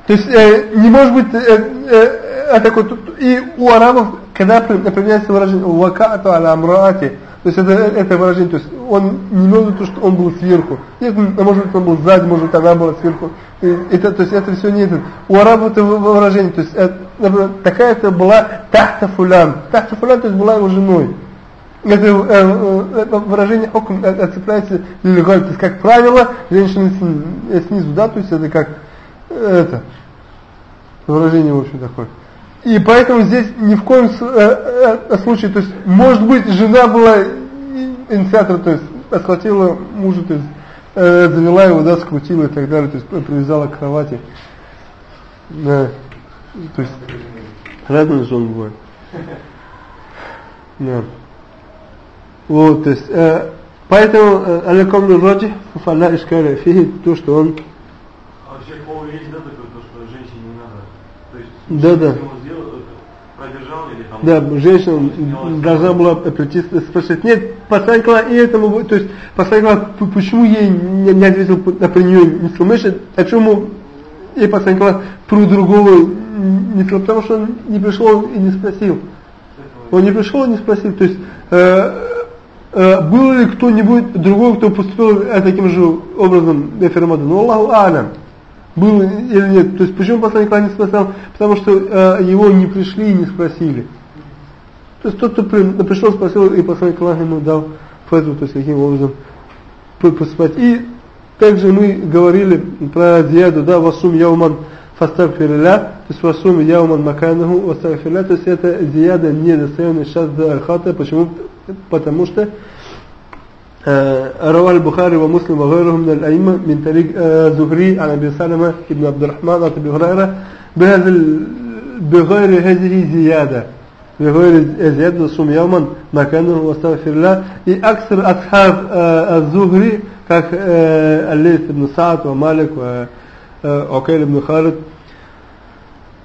То есть э, не может быть э, э, э, такой, и у арабов когда применяется выражение «вакату аля амраати», то есть это, это выражение, то есть он не в виду, что он был сверху. Нет, может быть он был сзади, может быть она была сверху. Это, то есть это все не это. У арабов это выражение, то есть это, например, такая-то была тахта фулян. Тахта фулян, то есть была его женой. Это э, э, выражение окон отцепляется лилигаль, то есть как правило, женщины снизу, да, то есть это как это выражение в общем такое. И поэтому здесь ни в коем э, э, случае, то есть, может быть, жена была инициатором, то есть, схватила мужа, то есть, э, завела его, да, скрутила и так далее, то есть, привязала к кровати. Да. То есть, разные жены бывают. Да. Вот, то есть, э, поэтому Алякомлю Раджи, Фаля Ишкаля Фиги, то, что он А вообще есть, да, такое, то, что женщине не надо? То есть, Да, да. если он сделал, это, продержал или там... Да, женщина должна была прийти спросить. Нет, посланник и этому, то есть посланник почему ей не, не ответил на при нее не слышит, а почему и посланник про другого не сказал, потому что он не пришел и не спросил. Он не пришел и не спросил. То есть э, э, был ли кто-нибудь другой, кто поступил э, таким же образом Эфирамаду? Ну, Аллаху Алям. Был или нет. То есть почему посланник не спросил? Потому что э, его не пришли и не спросили. То есть тот, кто при, пришел, спросил, и посланник ему дал фетву, то есть каким образом поступать. И также мы говорили про зияду, да, васум яуман фастагфирилля, то есть васум яуман маканаху вастагфирилля, то есть это зияда недостоянный шаз аль-хата, почему? Потому что آه، روى البخاري ومسلم وغيرهم من الأئمة من طريق آه، زهري عن أبي سلمة بن عبد الرحمن عن أبي هريرة بهذا بغير هذه زيادة بغير زيادة صوم يوما مكانه واستغفر الله. أكثر أصحاب آه، الزهري كالليث بن سعد ومالك وعقيل بن خالد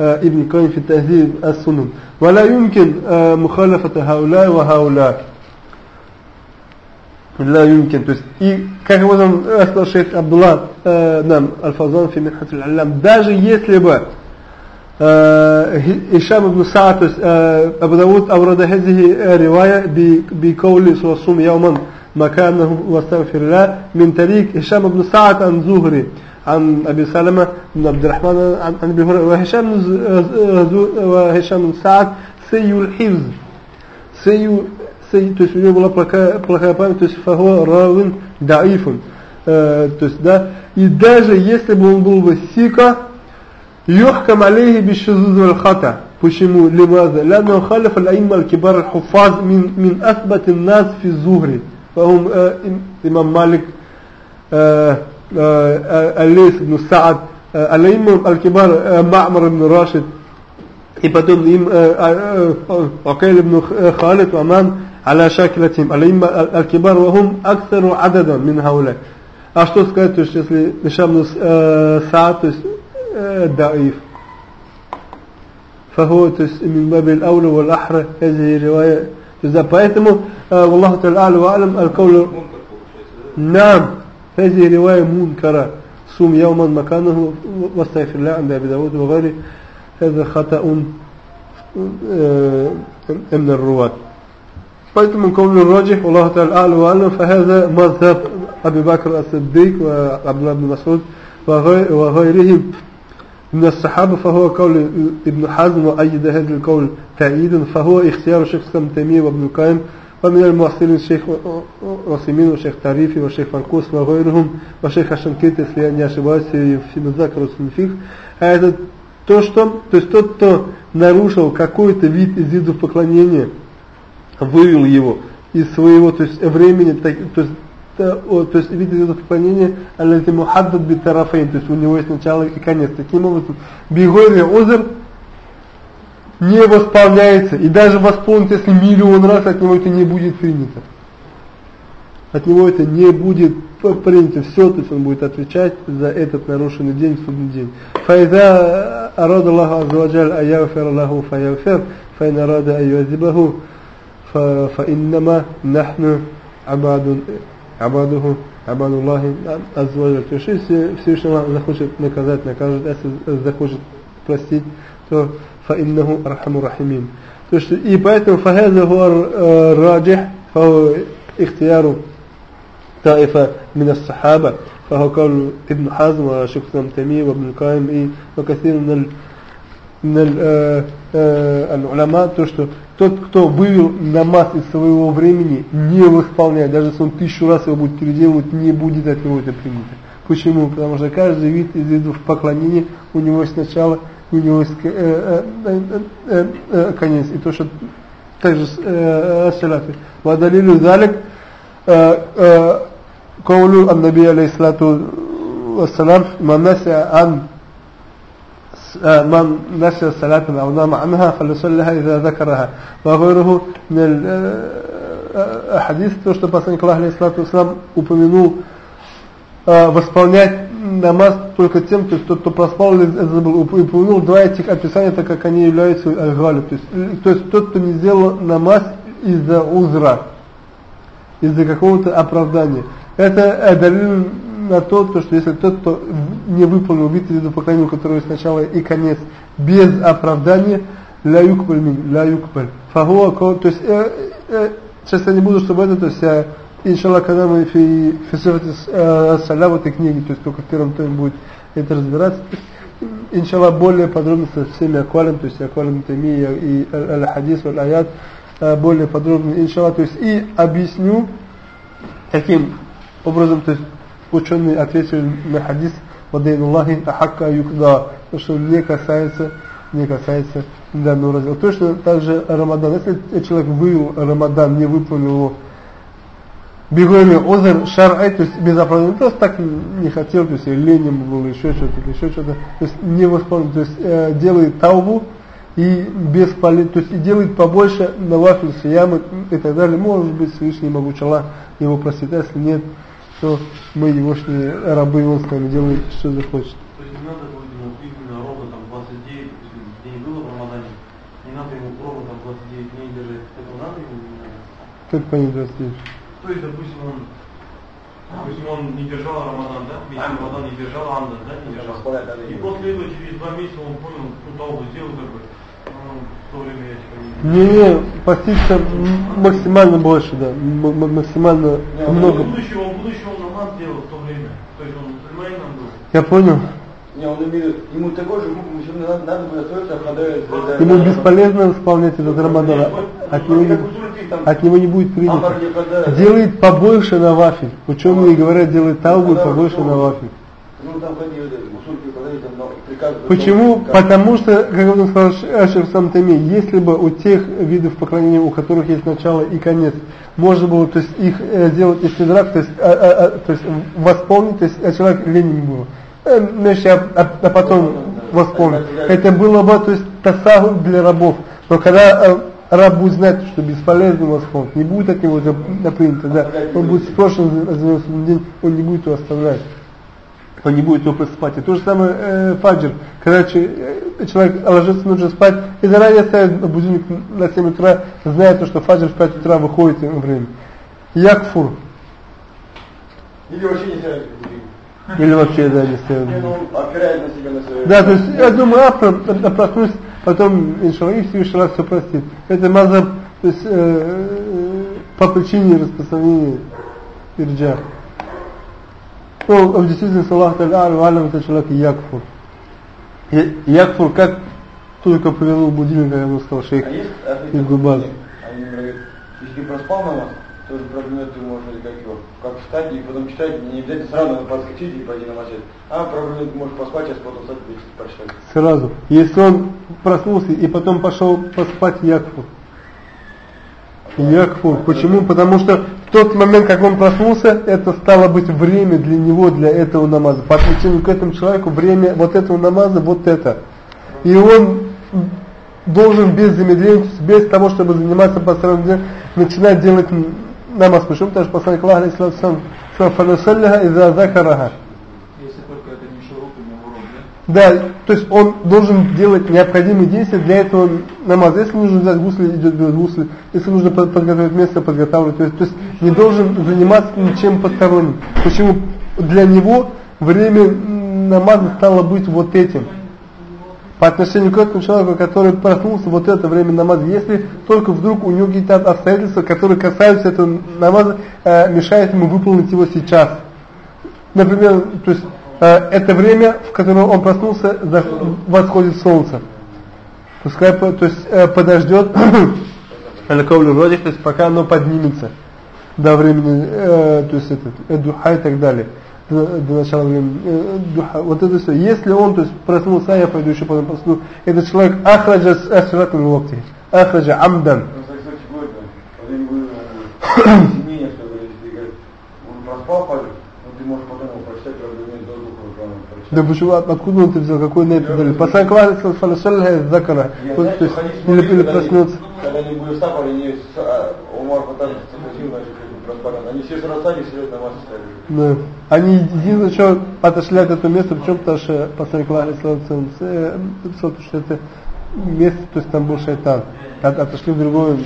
ابن قيم في التهذيب السنن ولا يمكن مخالفة هؤلاء وهؤلاء لا يمكن то есть и как вот он сказал шейх Абдулла нам Аль-Фазан фи Минхат аль даже если бы Ишам ибн Саад то есть Абу Дауд أورد هذه رواية بقول صوم يوما مكانه واستغفر الله من طريق هشام بن سعد عن زهري عن أبي سلمة بن عبد الرحمن عن أبي هريرة وهشام وهشام بن سعد سيء الحفظ سيء سيء то есть у него была плохая, плохая память, то есть фахуа равин даифун. То есть, да, и даже если бы он был бы сика, يحكم عليه بالشذوذ والخطأ почему لماذا لأنه خالف الأئمة الكبار الحفاظ من من أثبت الناس في الزهري فهم إمام مالك الليث بن سعد الأئمة الكبار معمر بن راشد и потом им عقيل بن خالد وأمان على شاكلتهم الأئمة الكبار وهم أكثر عددا من هؤلاء А что сказать, то есть если Ишам Саад, то есть ضعيف فهو من باب الأولى والأحرى هذه رواية إذا поэтому والله تعالى وأعلم القول نعم هذه رواية منكرة. صوم يوما مكانه واستغفر الله عند أبي داود وغيره. هذا خطأ من الرواة. فأنتم قول الراجح والله تعالى أعلم وأعلم فهذا مذهب أبي بكر الصديق وعبد الله بن مسعود وغيرهم. من الصحابة فهو قول ابن حزم وأيد هذا القول تأييدا فهو اختيار الشيخ سلم تيمية وابن القيم ومن المعصرين الشيخ عثيمين والشيخ تعريفي والشيخ فانكوس وغيرهم والشيخ Ашанкит, если я не ошибаюсь, в Мизакар Сунфих. А это то, что, то есть тот, кто нарушил какой-то вид из видов поклонения, вывел его из своего то есть, времени, так, то есть то есть вид из поклонения аллати мухаддад битарафейн, то есть у него есть начало и конец. Таким образом, бигойный озер не восполняется, и даже восполнится, если миллион раз от него это не будет принято. От него это не будет принято все, то есть он будет отвечать за этот нарушенный день в судный день. فإذا أراد الله عز وجل أن يغفر له فيغفر فإن أراد أن يعذبه فإنما نحن عباد عباده عباد الله عز وجل. То есть если Всевышний Аллах захочет наказать, накажет, если захочет простить, то فإنه أرحم الراحمين. То есть и поэтому فهذا هو الراجح فهو اختيار طائفة من الصحابة فهو قول ابن حزم وشيخ الإسلام تيمية وابن القيم وكثير من ال من ال العلماء то что тот, кто вывел намаз из своего времени, не восполняет, даже если он тысячу раз его будет переделывать, не будет от него это принято. Почему? Потому что каждый вид из видов поклонения у него есть начало, у него есть э, э, э, э, э, конец. И то, что также салаты. Вадалилю далек قول النبي عليه الصلاة والسلام من نسى عن من نسي صلاة أو نام عنها فليصليها إذا ذكرها وغيره من الحديث то, что посланник Аллаха алейхиссалату вассалам упомянул восполнять намаз только тем, то есть тот, кто проспал или забыл, упомянул два этих описания, так как они являются аль то есть, то есть тот, кто не сделал намаз из-за узра, из-за какого-то оправдания. Это далил на то, то, что если тот, кто не выполнил вид из поклонения, у которого есть начало и конец, без оправдания, ля юкбаль мин, ля юкбаль. То есть, э, э, сейчас я не буду, чтобы это, то есть, я, иншаллах, когда мы фи, э, саля этой книге, то есть, только в первом томе будет это разбираться, иншаллах, более подробно со всеми аквалем, то есть, аквалем тамия и аль-хадис, аль-аят, э, более подробно, иншаллах, то есть, и объясню, каким образом, то есть, ученые ответили на хадис «Вадейн Аллахи ахакка юкда», то, что не касается, не касается данного раздела. Точно так же Рамадан. Если человек вывел Рамадан, не выполнил его, бегойми озер шар'ай, то есть без оправдания, просто так не хотел, то есть лень ему было, еще что-то, еще что-то, то есть не восполнил, то есть э, делает таубу, и без поли, то есть и делает побольше навафиль, сиямы и так далее, может быть Всевышний могучий Аллах его простит, а если нет, что мы его рабы, он с нами делает, что захочет. То есть не надо будет ему именно ровно там 29 дней было в Рамадане, не надо ему ровно там 29 дней держать. Это надо ему не надо? Как понять 29? То есть, допустим, он Допустим, он не держал Рамадан, да? Месяц Рамадан не держал, Анда, да? Не держал. И после этого через два месяца он понял, ну, того сделал, как бы, не, не, поститься максимально больше, да, максимально не, много. Он будущего, он будущего намаз делал в то время, то есть он мусульманином был. Я понял. Не, он имеет, ему такой же хукм, еще надо, надо будет остаться, обладает... Ему бесполезно исполнять этот Рамадан, от него, не, от него не будет принято. Делает побольше на вафель. Ученые говорят, делает таубу побольше на вафель. Ну, Почему? Потому что, как он сказал Ашер Самтами, если бы у тех видов поклонения, у которых есть начало и конец, можно было то есть, их э, сделать истидрак, то есть, а, а, а, то есть восполнить, то есть а человек ленин был. А, а, потом восполнить. Это было бы то есть, тасагу для рабов. Но когда э, раб будет знать, что бесполезно восполнить, не будет от него это да, он будет спрошен за день, он не будет его оставлять он не будет его спать. И то же самое э, фаджр, когда э, человек ложится нужно спать и заранее ставит будильник на 7 утра, зная то, что фаджр в 5 утра выходит время. Якфур. Или вообще не ставит Или вообще, да, не ставит. Ну, опирает на себя, на свое... Да, то есть я думаю, а, проснусь, потом, иншаллах, и Всевышний раз все простит. Это мазаб, то есть, э, э, по причине распространения ирджа. Ну, в действительности Аллах Та'ala это человек Якфур. Якфур как только повернул будильник, как ему сказал шейх а Игубаз. Они говорят, если ты проспал на вас, тоже ты можешь как его, как встать и потом читать, не обязательно сразу подскочить и пойти на масjid. А проблема, ты можешь поспать, а потом встать и прочитать. Сразу. Если он проснулся и потом пошел поспать Якфур. Якфур. Почему? Потому что в тот момент, как он проснулся, это стало быть время для него, для этого намаза. По отношению к этому человеку время вот этого намаза, вот это. И он должен без замедления, без того, чтобы заниматься постоянно, начинать делать намаз. Почему? Потому что посланник Аллаха, алейхиссалату сказал, «Фанасаллиха иза закараха». Да, то есть он должен делать необходимые действия для этого намаза. Если нужно взять гусли, идет без гусли. Если нужно подготовить место, подготавливать. То есть, то есть не должен заниматься ничем посторонним. Почему? Для него время намаза стало быть вот этим. По отношению к этому человеку, который проснулся, вот это время намаза. Если только вдруг у него какие-то обстоятельства, которые касаются этого намаза, э, мешают ему выполнить его сейчас. Например, то есть Э, это время, в котором он проснулся, восходит солнце. Пускай то есть, э, подождет Аль-Каулю то есть пока оно поднимется до времени, э, то есть этот, э, духа и так далее, до, до начала времени, э, духа. Вот это все. Если он, то есть проснулся, я пойду еще потом посну, этот человек ахраджа с асрат локти, ахраджа амдан. Ну, будет, да. Не потом не почему, от- откуда он ты взял, какой на это далее? Пасан Кларис Фалашаль Закара. Или, или когда они- проснется. Когда они были стапали, они с а, Умар Хаттаб спросил, значит, Они все сразу стали, все на массу ставили. Да. Они единственное, что отошли от этого места, причем потому что посланник Аллаха, написал, что это место, то есть там был шайтан. От- отошли в другое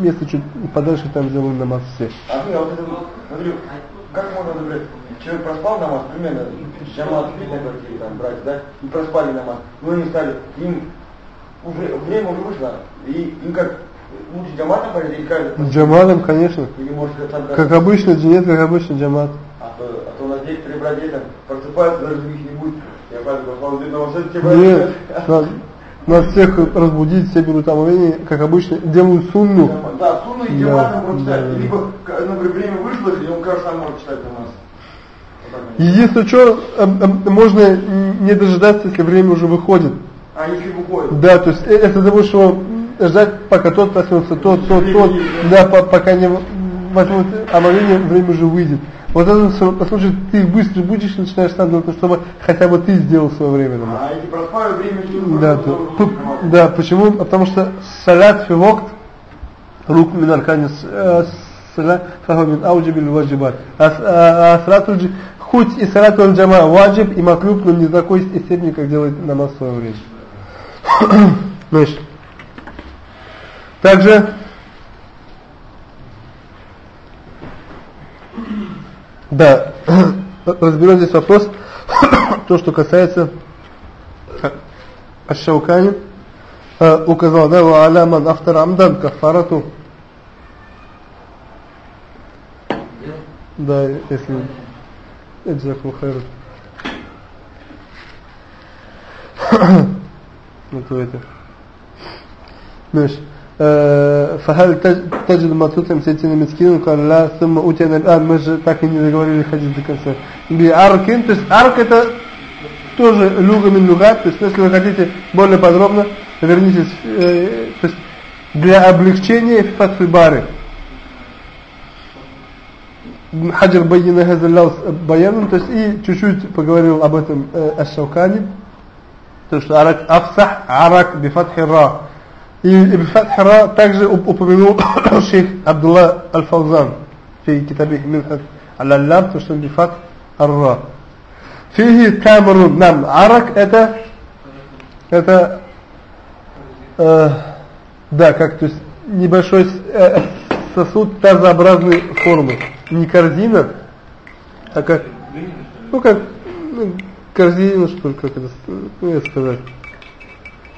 место, чуть подальше, там сделали намаз все. А я вот это вот говорю, как можно, например, человек проспал намаз, примерно, джамат на квартире, там, братья, да, и проспали намаз, ну они стали, им уже, время уже вышло, и им как, лучше джаматом пойти, или как? Джаматом, конечно. Или может как там, Как обычно, нет, как обычно, джамат. А то, а то у нас некоторые братья там просыпаются, даже их не будет. Я пойду, послал на вас эти Нет, нас, нас всех разбудить, все берут омовение, как обычно, делают сунну. Да, суну и Да, джаматом да, да. Либо, к- например, время вышло, и он кажется, сам может читать. Вот так они. Единственное, что эм, эм, можно не дожидаться, если время уже выходит. А если выходит? Да, то есть э, это того, что ждать, пока тот проснется, тот, тот, тот, да, по- пока не возьмут омовение, время уже выйдет. Вот это случай, ты быстро будешь и начинаешь сам делать, чтобы хотя бы ты сделал свое время. А если проспали время, Да, п- да, почему? Потому что салят фи вакт рук мин арканис салят фаху мин ауджибил ваджибат. А а- а салатуль хоть и салатуль джама ваджиб и маклюб, но не такой степени, как делает намаз в свое время. Значит, также да, разберем здесь вопрос, то, что касается Аш-Шаукани, э, указал, да, «Ва аля ман автор амдан кафарату». Да, если... Эджаку хайру. Ну, то это... Дальше. فهل تج- تجد ما تطعم ستين مسكين قال لا ثم أتينا الآن мы же так и не договорили хадис до конца биаркин то есть арк это тоже люга мин люгат то есть если вы хотите более подробно вернитесь э, то есть для облегчения фатфи бары Хаджар Байина Хазаллял Баяном, то есть и чуть-чуть поговорил об этом э, Аш-Шаукани, то что арак афсах арак бифатхи ра. И, и бифатхи ра также уп- упомянул шейх Абдулла Аль-Фаузан في كتابه منحة العلام то что бифатх ар-ра. فيه تامر نعم арак это это э, да, как то есть небольшой с- э, сосуд тазообразной формы. Не корзина, а как, ну как, ну, корзина, что ли, как это, ну, я сказать,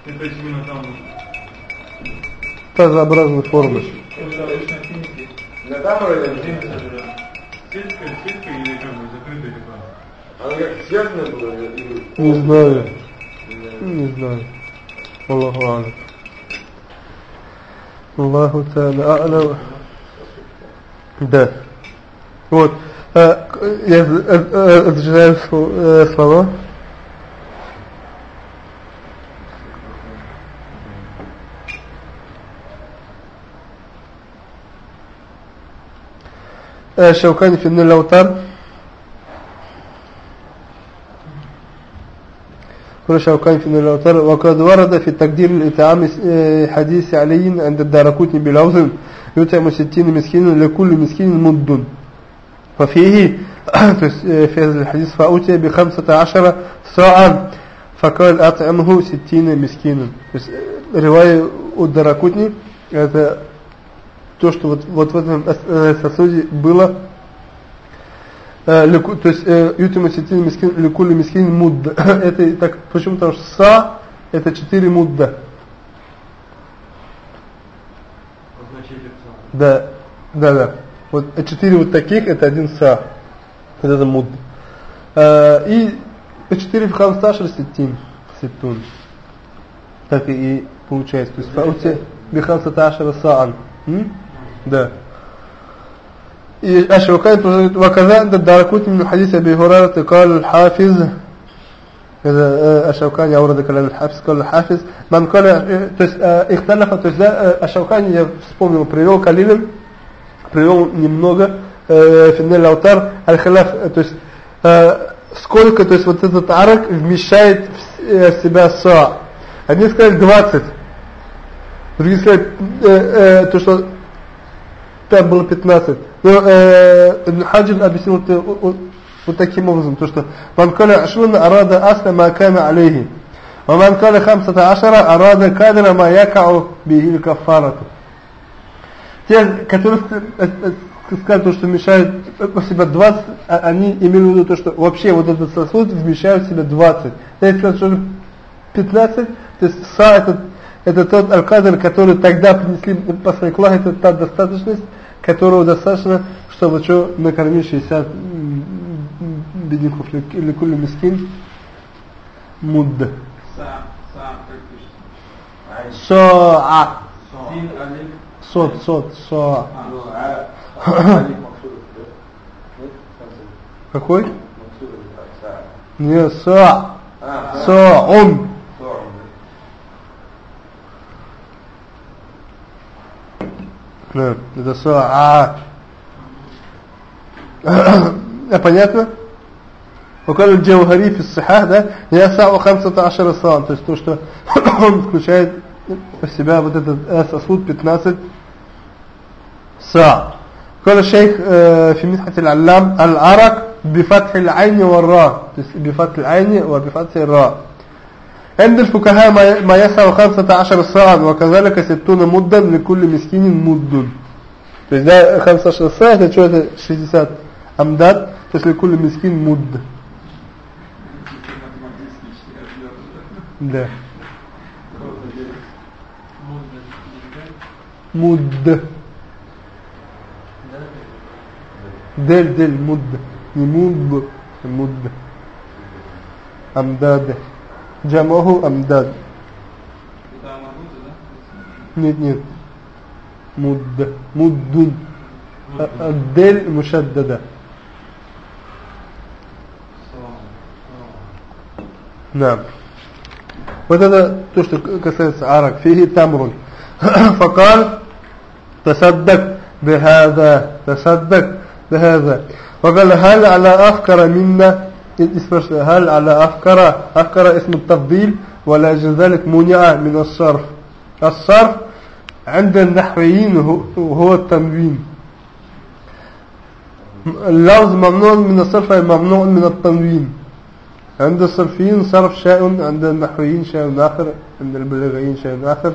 Это именно там тазообразной формы. Или- Не знаю, не знаю. Аллаху алам. Аллаху та'аля а'лам. Да. Вот. Э, Я э, э, зачитаю сл- آه، الشوكاني في ابن الأوتار كل شوكاني في ابن الأوتار وقد ورد في تقدير الإطعام آه، حديث علي عند الداركوتني بلوز يطعم ستين مسكين لكل مسكين مد. ففيه آه، في هذا الحديث فأتي بخمسة عشر ساعة فقال أطعمه ستين مسكين. رواية الدارقوتني هذا то, что вот, вот в этом э, сосуде было, э, то есть ютима сетин мискин, лекули мискин мудда. это так, почему? Потому что са это 4 мудда. Да, да, да. Вот 4 вот таких это один са. Вот это муд. Э, и 4 в хамсташер сетин, сетун. Так и получается. То есть фаути бихамсата ашара саан. М? Да. И Ашвакай продолжает, وكذا عند الدارقوت من حديث أبي هريرة قال الحافظ إذا الشوكاني أورد كلام الحافظ قال الحافظ من قال то есть اختلف то есть да, الشوكاني я вспомнил привел Калилин привел немного Финель Аутар Аль-Халяф то есть сколько то есть вот этот арак вмещает в себя са одни сказали 20 другие сказали то что там было 15 но Ибн Хаджин объяснил это вот таким образом, то что «Ман каля ашруна арада асля ма кана алейхи, каля хамсата ашара арада кадра ма якау бихи кафарату». Те, которые сказали то, что мешают в себя 20, они имели в виду то, что вообще вот этот сосуд вмещает в себя 20. Если сказать, что 15, то есть са это, это тот аль-кадр, который тогда принесли посланник Аллаха, это та достаточность, которого достаточно, чтобы что накормить 60 бедняков или кулли мискин мудда. Соа. Сот, сот, соа. Какой? Не, соа. Соун. Да, это соа. Понятно? وقال الجوهري في الصحاح ده يسع 15 صاع то есть то что он включает в себя вот этот сосуд 15 صاع قال الشيخ في منحة العلام العرق بفتح العين والراء بفتح العين وبفتح الراء عند الفقهاء ما يسع 15 صاع وكذلك 60 مدا لكل مسكين مد то есть да 15 صاع это что это 60 амдад то есть لكل مسكين مد Да. Муд. Дель, дель, муд. Не муд, муд. Амдад. Джамаху амдад. Нет, нет. Муд. Муддун. Дель мушаддада. نعم вот это то, что касается арак. Фиги тамрун. فقال تصدق بهذا تصدق بهذا وقال هل على أفكر منا هل على أفكار أفكار اسم التفضيل ولا ذلك منع من الصرف الصرف عند النحويين هو التنوين اللفظ ممنوع من الصرف أي ممنوع من التنوين عند الصرفيين صرف شيء عند النحويين شيء آخر عند البلاغيين شيء آخر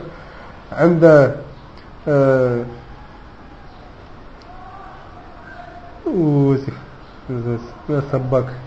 عند وزي. وزي. وزي.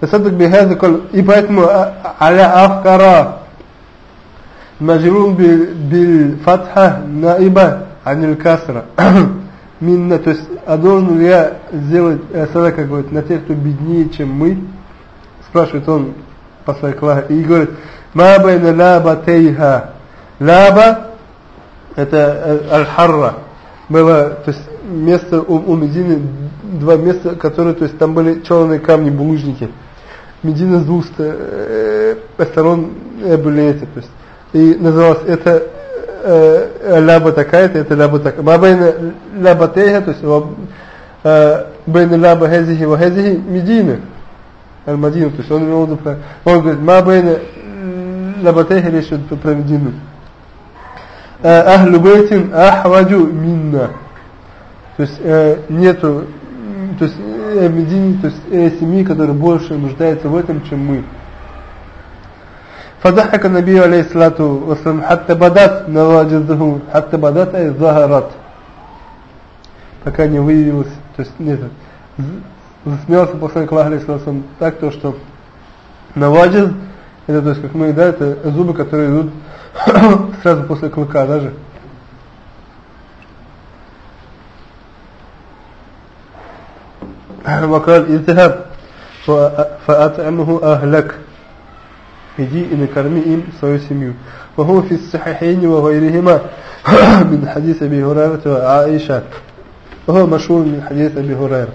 Тасаддук бихаза коль. И поэтому а, аля афкара мажрун биль фатха наиба Анил касра. Минна, то есть, а должен ли я сделать э, садака, говорит, на тех, кто беднее, чем мы? Спрашивает он посланник Аллаха. И говорит, Маба байна лаба тейха. Лаба это э, Аль-Харра. Было, то есть, место у, у Медины, два места, которые, то есть, там были черные камни, булыжники. Медина с двух сторон были эти, то есть, и называлось это э, ляба такая-то, это ляба такая. Ма бейна ляба тейха, то есть э, бейна ляба хезихи ва хезихи медина. Аль-Мадину, то есть он имел в виду, он говорит, ма бейна ляба тейха речь про Медину. Ахлю бейтин ахваджу минна. То есть э, нету, то есть э, Медине, то есть э, семьи, которые больше нуждаются в этом, чем мы. فضحك النبي عليه الصلاة والسلام حتى بدات نواجذه حتى بدات أي ظهرت пока не выявилось то есть нет засмеялся посланник Аллаха алейхиссалам так то что наваджиз это то есть как мы да это зубы которые идут сразу после клыка даже وقال اذهب فأطعمه أهلك иди и накорми им свою семью. وهو في الصحيحين وغيرهما من حديث أبي هريرة وعائشة وهو مشهور من حديث أبي هريرة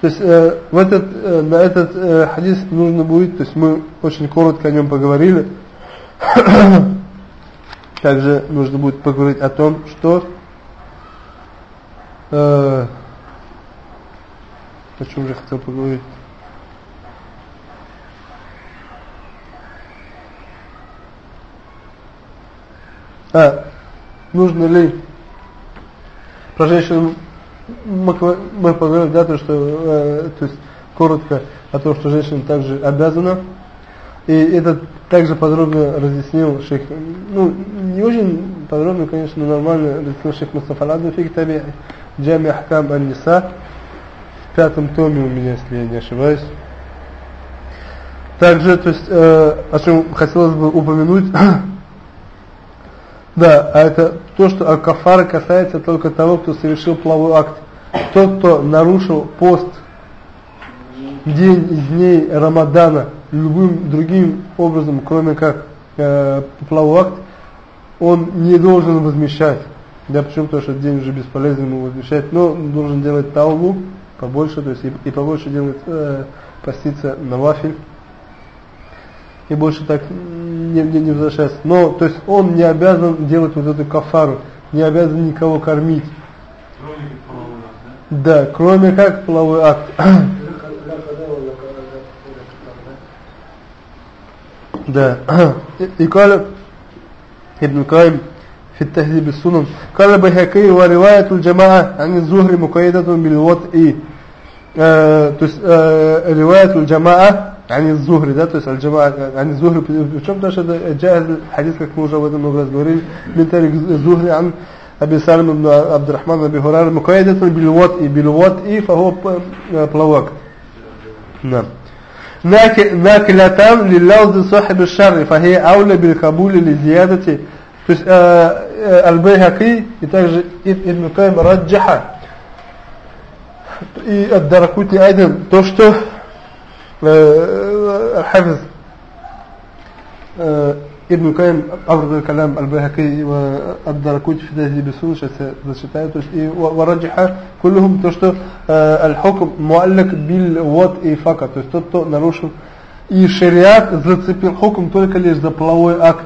То есть э, в этот, э, на этот э, хадис нужно будет, то есть мы очень коротко о нем поговорили. Также нужно будет поговорить о том, что э, о чем же хотел поговорить. А, нужно ли про женщину мы, мы поговорили, да, то, что, э, то есть, коротко о том, что женщина также обязана. И это также подробно разъяснил шейх, ну, не очень подробно, конечно, но нормально разъяснил шейх Мустафа Ладу в Китабе Джами Ахкам Аль-Ниса в пятом томе у меня, если я не ошибаюсь. Также, то есть, э, о чем хотелось бы упомянуть, Да, а это то, что а кафара касается только того, кто совершил половой акт. Тот, кто нарушил пост день из дней Рамадана любым другим образом, кроме как э, половой акт, он не должен возмещать. Да, почему? Потому что день уже бесполезно ему возмещать, но он должен делать таулу побольше, то есть и, и побольше делать, э, поститься на вафель, и больше так не, не, не возвращается. Но, то есть он не обязан делать вот эту кафару, не обязан никого кормить. Кроме как да? Да, кроме как половой акт. Да. И Ибн Каим في التهذيب السنن قال البيهقي ورواية الجماعة عن الزهر مقيدة بالوطء то есть رواية الجماعة عن الزهري да, то есть аль-джамаа, عن الزهري, причем потому что это джаз хадис, как мы уже об этом много раз говорили, من طريق الزهري عن أبي سالم بن عبد الرحمن أبي هريرة مقيدة بالوطء بالوطء فهو بلوك نعم ناكلتان للوز صاحب الشر فهي أولى بالقبول لزيادة То есть э, Аль-Байхаки и также Ибн Кайм Раджаха и Ад-Даракутни Айден то, что Аль-Хафиз Ибн Кайм Абраб калам Аль-Байхаки и Ад-Даракутни Фидази бисун сейчас я зачитаю то есть и Раджаха كلهم то, что Аль-Хукм Муаллак Бил Вот и Фака то есть тот, кто нарушил и шариат зацепил хукм только лишь за половой акт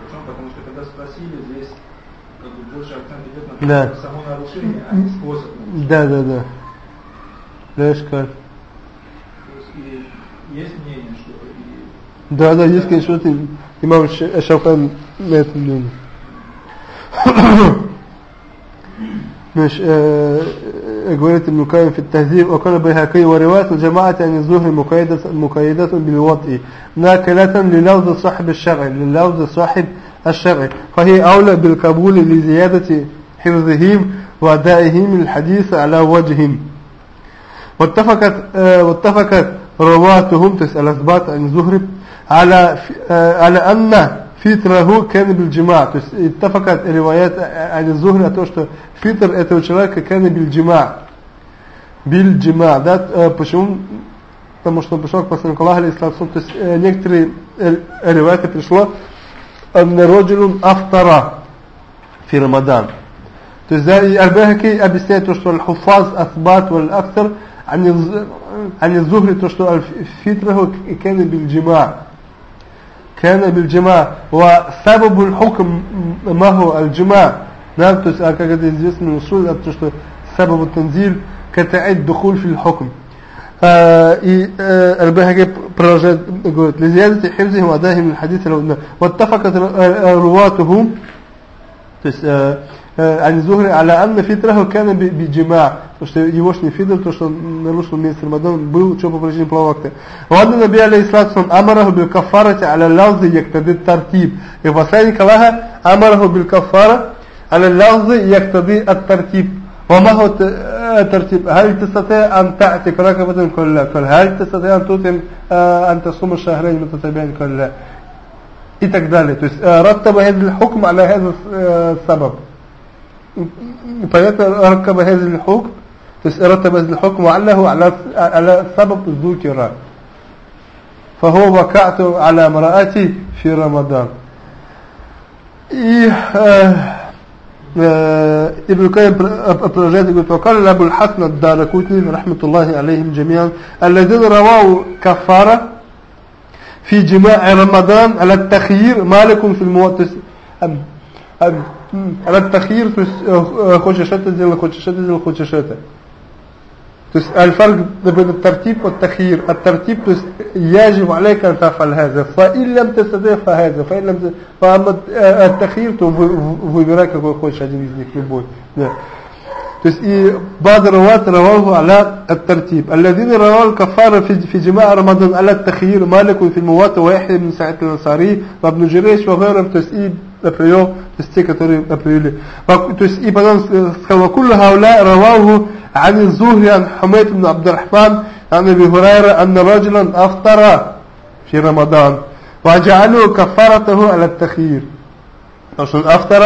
Да. само нарушение, а не способ. Да, да, да. Знаешь как? То есть и есть мнение, что и Да, да, есть, конечно, вот и- имам Ш- Шафан на этом мнении. مش آه، говорит ابن القيم في التهذيب وقال البيهقي ورواية الجماعة عن الزهر مقيدة, مقيدة بالوطء ناكلة للوز صاحب الشرع للوز صاحب الشرع فهي أولى بالقبول لزيادة حفظهم وأدائهم الحديث على وجههم واتفقت آه، واتفقت رواتهم تسأل أثبات عن زهر على آه، على أن фитраху кана бильджима. То есть итафакат риваят ани зухри о том, что фитр этого человека кана бильджима. Бильджима. Да? Э, почему? Потому что он пришел к посланнику Аллаха, то есть э, некоторые э, риваяты пришло аннароджилун автора фи Рамадан. То есть да, Аль-Бахаки объясняет то, что аль-хуфаз асбат валь-актар, а не зухри то, что аль-фитраху кана бильджима. كان بالجماع وسبب الحكم ما هو الجماع نعم то есть как это известно من usul то что سبب التنزيل كتعد دخول في الحكم и البهجي продолжает говорит لزيادة حفظهم وأدائهم من الحديث لو واتفقت رواته то есть عن الزهري على أن فطره كان بجماع то что егошний фидр, то что он нарушил месяц Рамадан, был что по причине полового акта. Ванна Наби алейхиссалату амараху бил кафарати аля лавзы яктади тартиб. И посланник Аллаха амараху бил кафара аля лавзы яктади ат тартиб. وما هو الترتيب هل تستطيع أن تعتق ركبة كلها هل تستطيع أن تتم أن تصوم الشهرين متتابعين كلها и так далее. То есть رتب هذا الحكم على هذا السبب. فيتركب هذا الحكم رتب هذا الحكم وعله على على سبب ذكر فهو وقعت على امرأتي في رمضان и ابن القيم продолжает говорит وقال أبو الحسن الدارقطني رحمة الله عليهم جميعا الذين رواه كفارة في جماع رمضان على التخيير مالك في الموت على التخيير то есть хочешь это сделай хочешь это сделай хочешь это То есть الفرق بين الترتيب والتخيير الترتيب то есть يجب عليك أن تفعل هذا فإن لم تستطيع فهذا فإن لم فأما التخيير то выбирай какой хочешь один из них любой да. То есть и بعض الرواة رواه على الترتيب الذين رواه الكفارة في في جماع رمضان على التخيير مالك في الموات ويحيى بن سعيد الأنصاري وابن جريش وغيرهم то есть и привел то есть те которые привели то есть и потом сказал كل هؤلاء رواه عن الزهري عن حميد بن عبد الرحمن عن أبي هريرة أن رجلا أفطر في رمضان وجعلوا كفارته على التخيير أفطر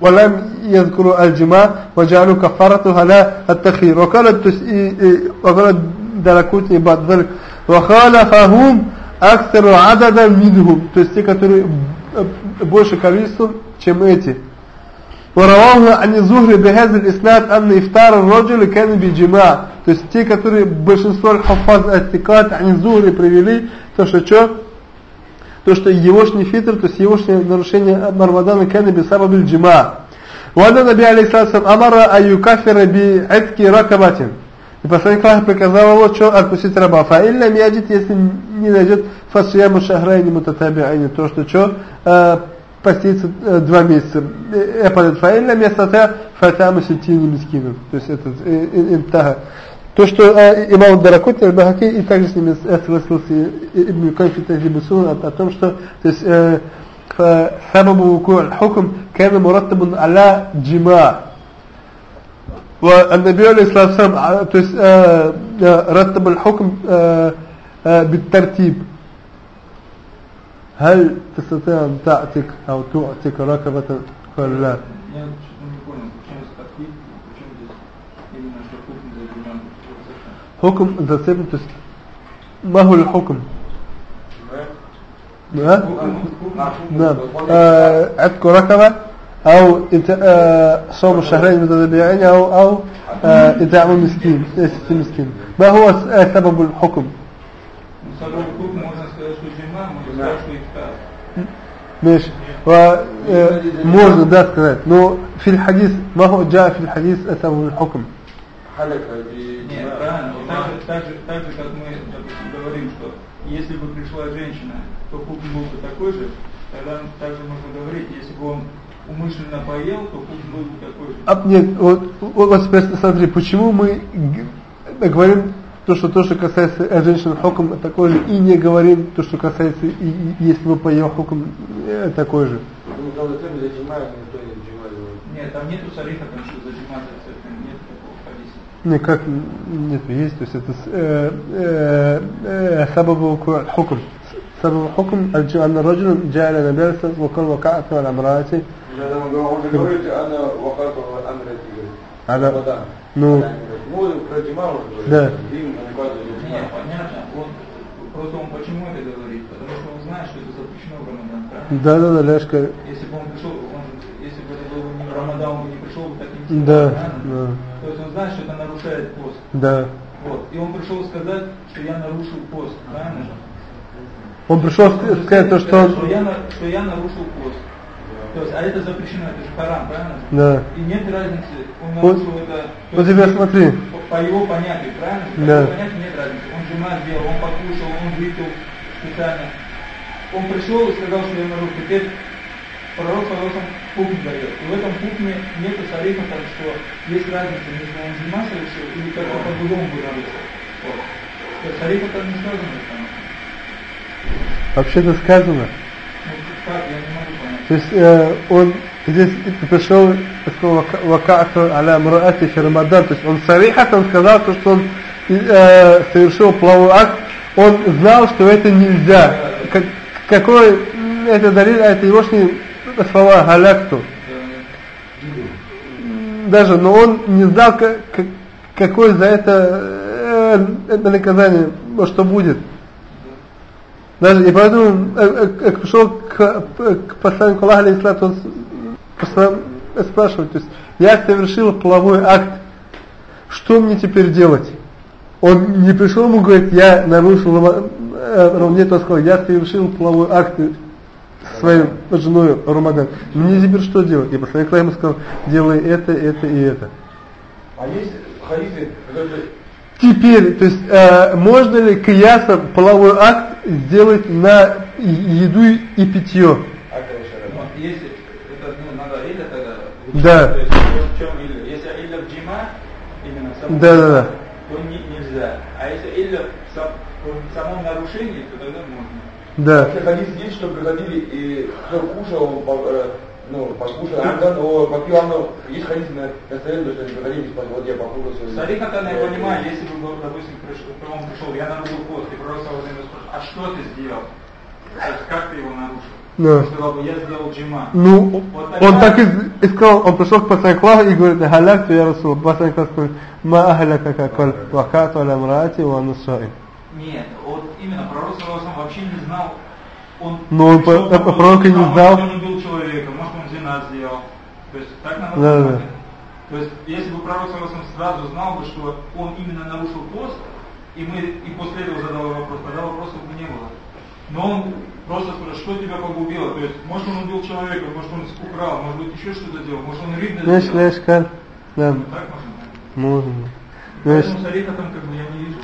ولم يذكروا الجماع وجعلوا كفارته على التخيير وقال وقال دلكوتني بعد ذلك وخالفهم аксару адада мингум, то есть те, которые э, больше количеством, чем эти. Варавална ани зухри бихазаль иснат анна ифтара роджили кэн биджима. То есть те, которые большинство хафаз аттикат ани зухри привели, то что что? То что егошний фитр, то есть егошнее нарушение Марвадана кэн бисабабиль джима. Вада наби алейсалам амара аюкафира би атки ракабатин. и посланник Аллаха приказал его что отпустить раба فإن لم يجد если не найдет فصيام شهرين متتابعين то что что поститься э, два месяца. Эпадет фаилля место фатаму сетини мискину. То есть это интага. То, что э, имам Даракути Аль-Бахаки и также с ними согласился Ибн Кайфи Тазиб Сун о, о том, что то есть э, سبب وقوع الحكم كان مرتب على جماع والنبي عليه الصلاة والسلام آه، آه، رتب الحكم آه، بالترتيب. هل تستطيع أن تعتك أو تعتك ركبة قال لا؟ حكم إذا سبت ما هو الحكم؟ نعم. عتك ركبة؟ أو انت آه، صوم الشهرين متتابعين أو أو آه، إطعام مسكين ستين مسكين ما هو س- سبب الحكم؟ Собой круг можно сказать, что зима, можно сказать, что ифтар. ماشي و آه، можно да сказать но في الحديث ما هو جاء في الحديث سبب الحكم حلقة Нет, правильно. Вот Так же, так, же, так же, как мы, допустим, говорим, что если бы пришла женщина, то кухня был бы такой же, тогда также можно говорить, если бы он умышленно поел, то пусть был такой... А, нет, вот, вот, вот смотри, почему мы говорим то, что то, что касается э, женщин хоком, такой же, и не говорим то, что касается, и, и, если бы поел хоком, э, такой же. Нет, там нету салиха, потому что зажимать. Не, как нет, есть, то есть это э, э, э, сабабу хоком. Сабабу хоком, аль-джи'анна раджулам, джа'аля набирса, вакал вака'ата вал-амраати, ну. она, вода. Ну, ну, протимал, да. Дим, Нет, понятно. Вот просто он почему это говорит? Потому что он знает, что это запрещено в Рамадан, правильно? Да, да, да, Ляшка. Если бы он пришел, он, если бы это был не Рамадан, он не пришел бы таким словом, да, да. То есть он знает, что это нарушает пост. Да. Вот. И он пришел сказать, что я нарушил пост, правильно же? Он пришел сказать то, что... Что я, что я нарушил пост. То есть, а это запрещено, это же харам, правильно? да И нет разницы, он Вот- нарушил это... то вот есть, теперь смотри по, по его понятию, правильно? По Да. его понятию нет разницы. Он жена сделал, он покушал, он выпил специально. Он пришел и сказал, что я нарушил. Теперь пророк Саласам хукм дает. И в этом хукме нет сарифа, так что есть разница между он жена совершил или как-то по-другому бы нарушил. Вот. То есть сарифа там не сказано там. вообще-то сказано То есть э, он здесь пришел и сказал «Вака- вакаату аля мраати фи Рамадан. То есть он сарихатан сказал, то, что он э, совершил половой акт, он знал, что это нельзя. Как- какой это далиль, а это его слова галякту. Даже, но он не знал, как, как- какое за это, э, наказание, ну, что будет. Даже, и поэтому э, э, э, пришел к, к посланнику Аллаха, алейхиссалату э, спрашивает, то есть, я совершил половой акт, что мне теперь делать? Он не пришел ему говорит, я нарушил, э, нет, он сказал, я совершил половой акт со своей женой Рамадан. Мне теперь что делать? И посланник Аллаха ему сказал, делай это, это и это. А есть хадисы, которые Теперь, то есть, э, можно ли киясом половой акт сделать на еду и питье? Вот если это ну, надо или тогда Да. то есть в чем илля? Если илля в джима, именно в самом Да, да, да. то не- нельзя. А если илля в, сам- в самом нарушении, то тогда можно. Да. Вообще хадис есть, что приходили и кто кушал, э, ну, покушал, да, но попил, оно, есть хадис на Касаэль, что они приходили, спать, вот я покушал сегодня. Сарихатан я понимаю, если бы, допустим, пришел, он пришел, я нарушил пост, и пророк сказал, а что ты сделал? То есть как ты его нарушил? Да. Он сказал бы, я сделал джима. Ну, он так и, и сказал, он пришел к посланнику Аллаха и говорит, халяк я Расул. Посланник Аллаха говорит, ма ахляка какаль, вакату аля мраати ва анусаи. Нет, вот именно пророк Саласам вообще не знал, он Но он пришел, по- он пророк и не знал. Может, он убил человека, может, он зина сделал. То есть так надо Да, понимать. да. То есть, если бы пророк сразу знал бы, что он именно нарушил пост, и мы и после этого задал вопрос, тогда вопросов бы не было. Но он просто спрашивает, что тебя погубило? То есть, может, он убил человека, может, он украл, может быть, еще что-то делал, может, он рыбно Знаешь, сделал. знаешь, как? Да, Ну, Так можно можно. Поэтому Сариха там как бы я не вижу.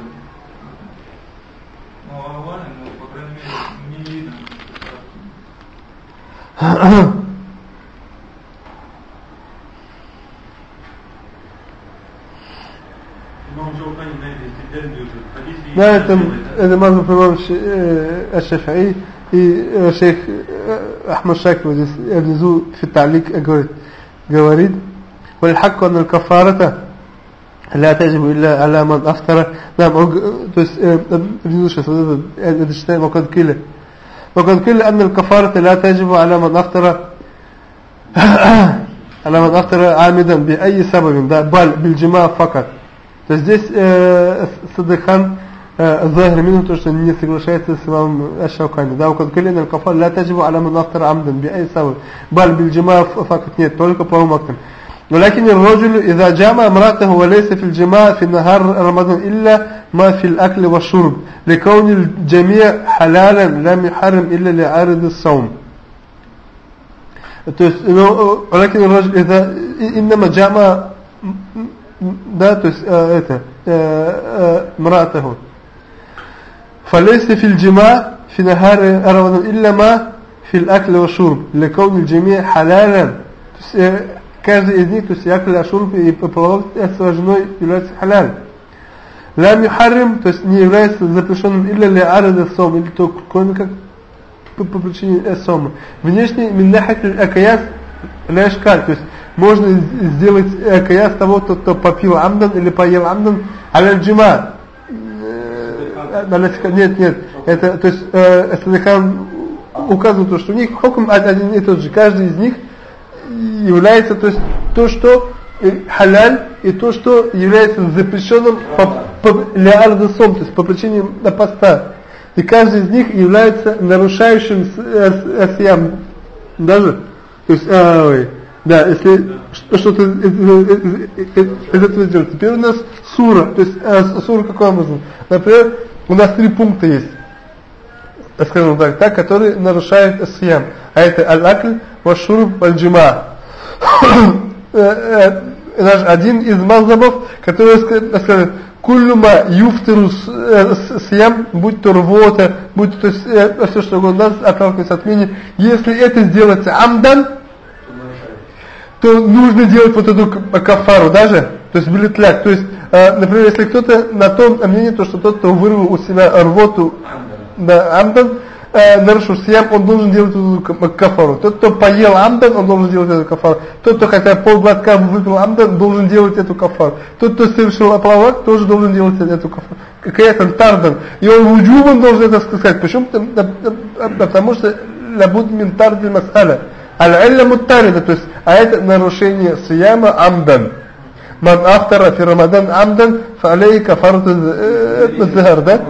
لا يتم إذا ما الإمام الشافعي الشيخ أحمد شاكر يجوز في التعليق جواريد والحق أن الكفارة لا تجب إلا على من أفطر نعم он г- то есть э, э, внизу сейчас вот это, э, это читаем وقد قيل وقد قيل أن الكفارة لا تجب على من أفطر على من أفطر عامدا بأي سبب да, بل بالجماع فقط то есть здесь э, Садыхан э, Захир минут то, что не соглашается с имамом Аш-Шаукани. Да, وقد قيل أن الكفارة لا تجب على من أفطر عمدا بأي سبب بل بالجماع فقط нет только по مكتب ولكن الرجل إذا جامع امرأته وليس في الجماع في نهار رمضان إلا ما في الأكل والشرب لكون الجميع حلالا لم يحرم إلا لعارض الصوم. ولكن الرجل إذا إنما جامع آه، آه، امرأته. فليس في الجماع في نهار رمضان إلا ما في الأكل والشرب لكون الجميع حلالا آه، каждый из них, то есть акл, ашурб и половой с своей женой является халяль. Лам юхаррим, то есть не является запрещенным или ли арада сом, или только кроме как по, по причине сома. Внешне миннахат акаяс ляшкаль, то есть можно сделать акаяс того, кто, кто попил амдан или поел амдан, аля джима. аля нет, нет, это, то есть, э, указывает, то, что у них хокм один и тот же, каждый из них является, то есть, то, что халяль и то, что является запрещенным по, по, то есть по причине поста. И каждый из них является нарушающим сиям. Даже? То есть, а, ой, да, если что-то из этого сделать. Теперь у нас сура. То есть, а, сура какой образом? Например, у нас три пункта есть. Скажем так, так, которые нарушают сиям. А это аль-акль, вашурб, валь-джима. Наш один из мазабов, который сказал, куллюма юфтиру съем, будь то рвота, будь то все что угодно, отталкивается от мнения. Если это сделается амдан, то нужно делать вот эту кафару даже, то есть билетляк. То есть, например, если кто-то на том мнении, то что тот, кто вырвал у себя рвоту, да, амдан, э, нарушил сиям, он должен делать эту кафару. Тот, кто поел амдан, он должен делать эту кафару. Тот, кто хотя полглотка выпил амдан, должен делать эту кафару. Тот, кто совершил оплавак, тоже должен делать эту кафару. Какая-то тардан. И он вуджубан должен это сказать. Почему? Потому что лабуд мин тардиль мас'аля. Аль-илля муттарида, то есть, а это нарушение сияма амдан. Ман автора фи рамадан амдан, фа алей кафару э, да?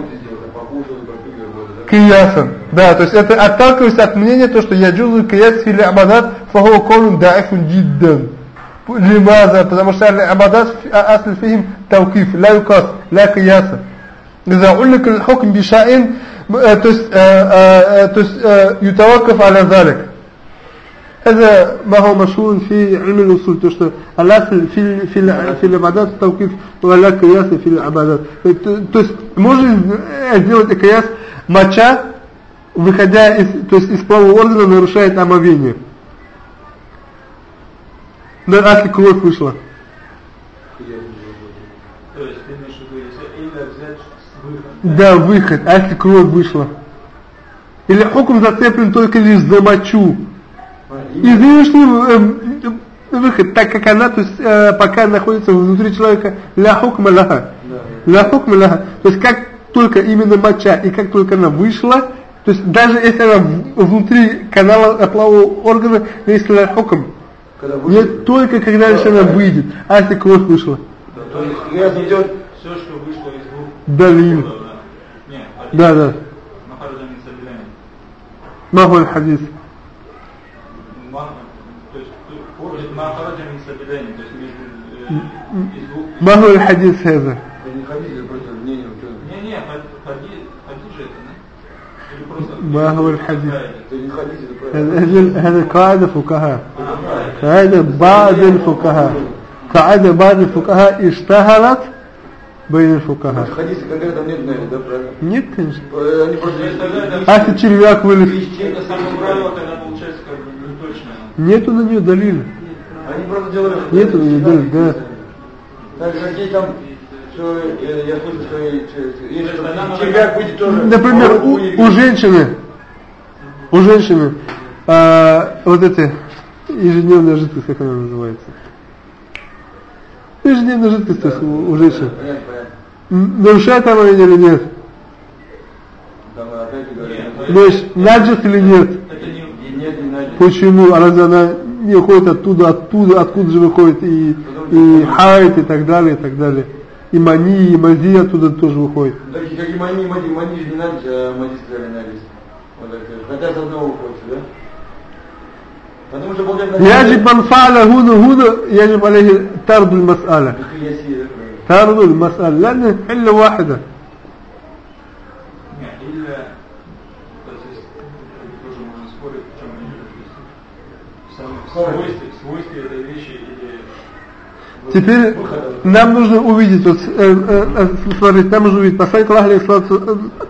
киясан. Да, то есть это отталкивается от мнения, то, что я джузу кияс фили абадат, фаху колун даифун джиддан. Лимаза, потому что абадат асль фихим таукиф, ла юкас, ла кияса. إذا علق الحكم بشيء то есть то есть يتوقف على ذلك هذا ما هو مشهور في علم الأصول то что الأصل في في في العبادات التوقيف ولا قياس في العبادات то есть можно сделать قياس моча, выходя из, то есть из полового органа, нарушает омовение. Да, если кровь вышла. Да, выход, а если кровь вышла? Или хукм зацеплен только лишь за мочу. Излишний э, э, выход, так как она, то есть э, пока находится внутри человека, ля хукма ляха. Ля хукма ляха. То есть как только именно моча, и как только она вышла, то есть даже если она внутри канала полового органа, если она хоком, не только когда да, она да. выйдет, а если кровь вышла. Да, то есть идет все, что вышло из двух. Далил. Да, да. ما هو الحديث؟ ما هو الحديث هذا؟ ما هو الحديث هذا قاعدة فقهاء قاعدة بعض الفقهاء قاعدة بعض الفقهاء اشتهرت بين الفقهاء Хадисы конкретно нет, наверное, да, правильно? Нет, конечно. Они просто... А если червяк вылез? Это самое правило, когда получается как бы не точно. Нету на нее далиля. Они просто делали... Нее далиля, да. Так же, какие там что я, я слышу, что червяк будет тоже... Например, у, у женщины, у женщины, а, вот эти ежедневная жидкость, как она называется? Ежедневная жидкость да, у, у женщин. Понятно, понятно. Нарушает она или нет? Говорят. Значит, наджис или нет? Нет. Почему? А разве она не уходит оттуда, оттуда, откуда же выходит и, и хайт и так далее, и так далее. И мани, и мази оттуда тоже выходит. Так как и мани, и мади, мани же не надо, а мади сказали на весь. Э, хотя с одного выходит, да? Потому что Бог это... Яджиб манфа'ля гуна гуна, яджиб алейхи тарду мас'аля. Э, тарду мас'аля. Ладно, хилла вахида. свойства, этой вещи. Теперь нам нужно увидеть, вот, э, э, э, смотрите, нам нужно увидеть, посланник Аллаха,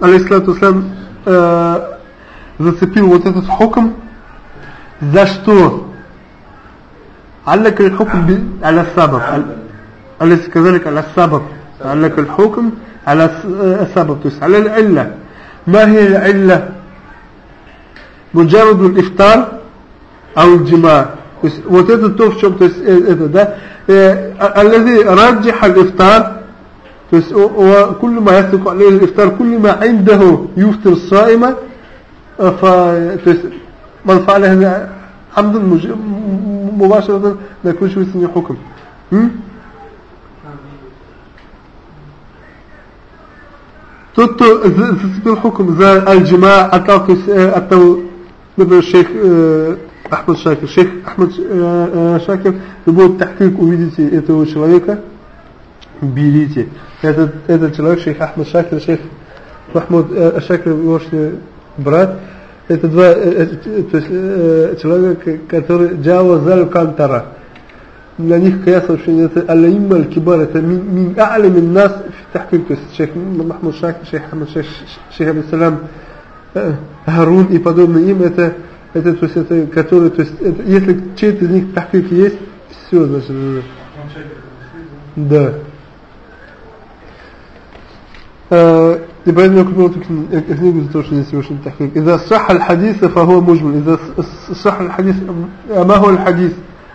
алейхиссалату э, ислам, э, зацепил вот этот хоком, за что? Аллаху аль-хукм аля-сабаб. Алиса казалик аля-сабаб. аллаху аль-хукм аля-сабаб. Э, То есть аля-илля. Ма хия илля? Муджабаб аль-ифтар. أو الجماع то есть вот это то в чем то есть это да الذي رجح الإفطار То есть وكل ما يصدق عليه الإفطار كل ما عنده يفطر الصائم ف то есть من فعل هذا عمدا مج- مباشرة ما يكونش وسني حكم م? Тот, кто за- зацепил хукм за аль-джима, оттал, то есть э, оттал, например, шейх э, Ахмад Шакир. Шейх Ахмад э, э, Шакир, вы будет тахтык, увидите этого человека, берите. Этот, этот человек, шейх Ахмад Шакир, шейх Махмуд э, Шакир, его брат, это два, то есть человек, который джава залю кантара. Для них каяс вообще нет. Аллаимма аль-кибар, это мин а'ли мин нас в тахкик. То есть шейх Махмуд Шакир, шейх Ахмад Шейх Абдусалям, Харун и подобные им, это это, то есть, это, которые, то есть, это, если чей-то из них тахкик есть, все, значит, э, да. آه، يبقى أن يكون كنيجة زتوش نسي وش التحقيق إذا صح الحديث فهو مجمل إذا ص- صح الحديث ما هو الحديث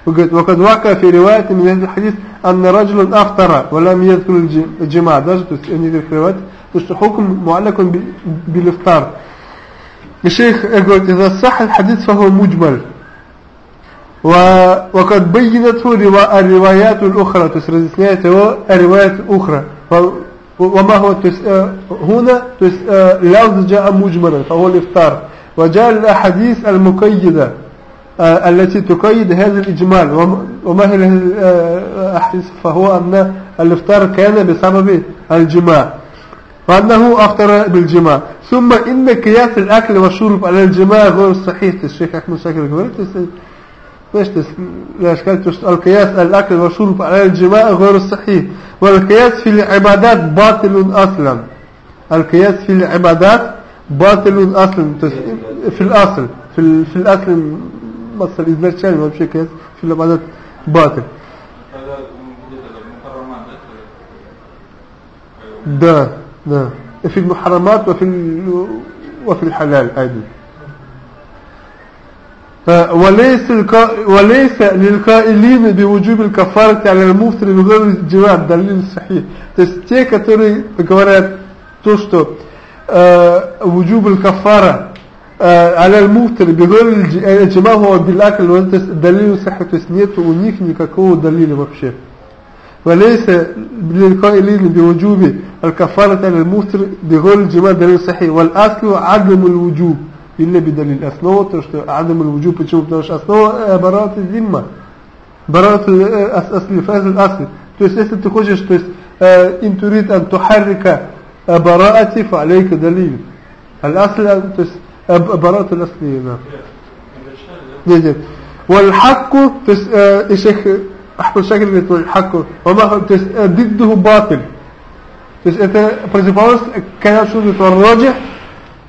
وقد وقد وقع في رواية من هذا الحديث أن رجلا أفطر ولم يذكر الج- الجماعة درجة أن يذكر في رواية مش حكم معلق بال- بالإفطار الشيخ يقول إذا صح الحديث فهو مجمل. وقد بينته روا- الروايات الأخرى تسرزنيته الروايات الأخرى وما هو تس آه، هنا تس آه، لفظ جاء مجملا فهو الإفطار. وجاء الأحاديث المقيدة آه، التي تقيد هذا الإجمال. وم- وما هي الأحاديث؟ فهو أن الإفطار كان بسبب الجماع. وأنه أفطر بالجماع ثم إن قياس الأكل والشرب على الجماع غير صحيح الشيخ أحمد شاكر قال ليش تس... ليش قالت تس- القياس الأكل والشرب على الجماع غير صحيح والقياس في العبادات باطل أصلا القياس في العبادات باطل أصلا تس... في الأصل في, ال... في الأصل مثلا إذا كان ما بشي قياس في العبادات باطل Когда м, где-то там мухаррамат, да, نعم. في المحرمات وفي وفي الحلال أيضا. وليس وليس للقائلين بوجوب الكفارة على المفتر بغير غير الجواب. دليل صحيح. то есть те, которые говорят то, что وجوب الكفارة آه، على المفتر بغير الجماع هو بالأكل то دليل صحيح. то есть нет у них никакого دليل вообще وليس للقائلين بوجوب الكفارة على المفتر بغير الجماع دليل صحيح والأصل عدم الوجوب إلا بدليل основа то что عدم الوجوب почему потому что основа براءة الذمة براءة الأصل فاز الأصل то есть если ты хочешь то есть э, إن تريد أن تحرك آه، براءتي فعليك دليل الأصل то есть آه، براءة الأصل نعم нет нет والحق то есть آه، الشيخ أحمد شاكر говорит والحق وما هو то есть آه، ضده باطل то есть это противоположность когда что говорит والراجح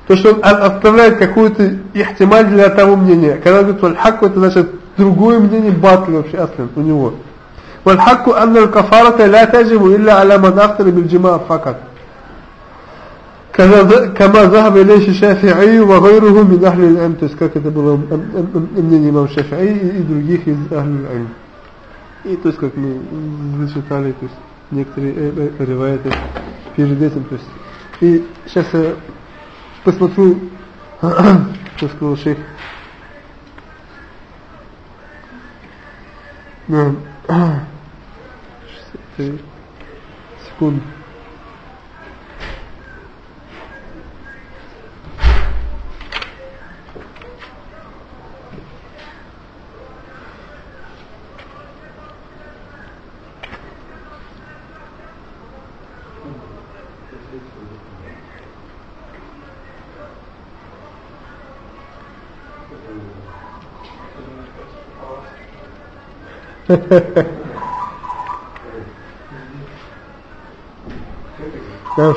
то что он оставляет какую-то ихтималь для того мнения когда говорит والحق это значит другое мнение батл вообще аслен у него والحق أن الكفارة لا تجب إلا على من أفطر بالجماع فقط كما ذ- كما ذهب إليه الشافعي وغيره من أهل العلم то есть как это было м- м- м- мнение имам Шафи'i и других из أهل العلم И то есть как мы зачитали то есть некоторые э, э, риваяты перед этим то есть. И сейчас я посмотрю что сказал шейх. Да. Шестьдесят секунд Нам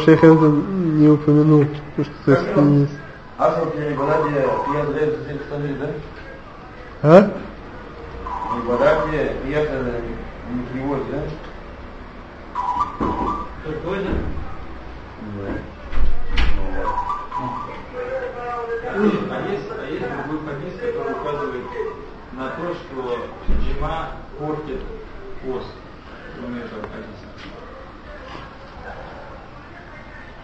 шейх это не упомянул, что с ним есть. А? А есть, а есть другой хадис, который указывает на то, что джима портит пост, кроме этого хадиса.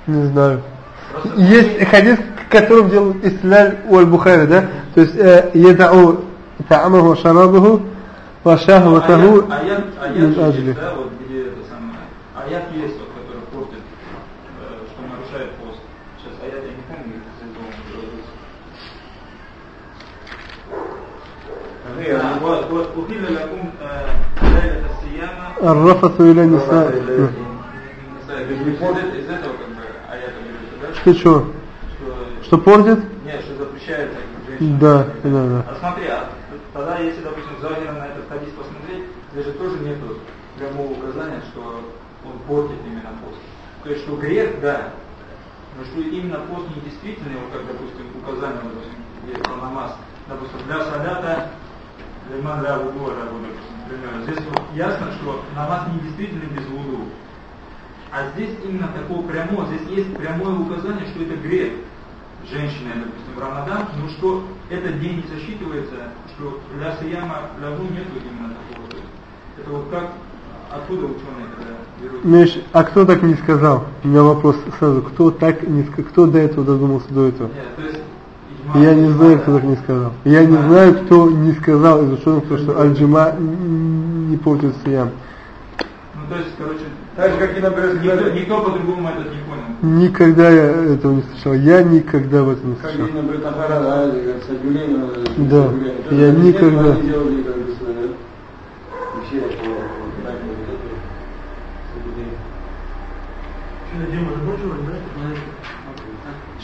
Не знаю. Просто Есть хадис, которым делал Исляль у Аль-Бухари, да? То есть, э, едау та'амаху шарабаху ва шахватаху аят, есть, да, вот где это самое. Аят есть, вот, который портит, э, что нарушает пост. Сейчас аят я не помню, где это приводится. Да, вот, вот, ухилля лакум э, лайлата сияма الرفث إلى النساء Из из этого как бы аята берется, да? Что что? Что, Что портит? нет, что запрещается женщинам. Да, да, да. А смотри, а тогда если, допустим, заведено на этот хадис посмотреть, здесь же тоже нету прямого указания, что он портит именно пост. То есть, что грех, да, но что именно пост не действительный, вот как, допустим, указание, допустим, где про намаз, допустим, для салята, лиман ля вуду, вуду, например. Здесь вот ясно, что намаз не действительный без вуду. А здесь именно такое прямое, здесь есть прямое указание, что это грех женщины, допустим, в Рамадан, но что этот день не засчитывается, что для Саяма, для Лу нету именно такого. Это вот как, откуда ученые тогда берут? Миш, а кто так не сказал? У меня вопрос сразу. Кто так не Кто до этого додумался до этого? Нет, то есть, Я не знаю, кто да. так не сказал. Я не А. знаю, кто не сказал из ученых, то, что аль-джима не портит сиям. Ну, то есть, короче, Так же, как и, например, никто, никто по-другому этот не понял. Никогда я этого не слышал. Я никогда об этом не Как слышал. и, например, Тахара, да, с Адюлем, э, Да. Я есть, никогда. Они делали, как бы, свое, да? И все это, вот, так, вот, это, с Адюлем. Сегодня день уже кончилась, да?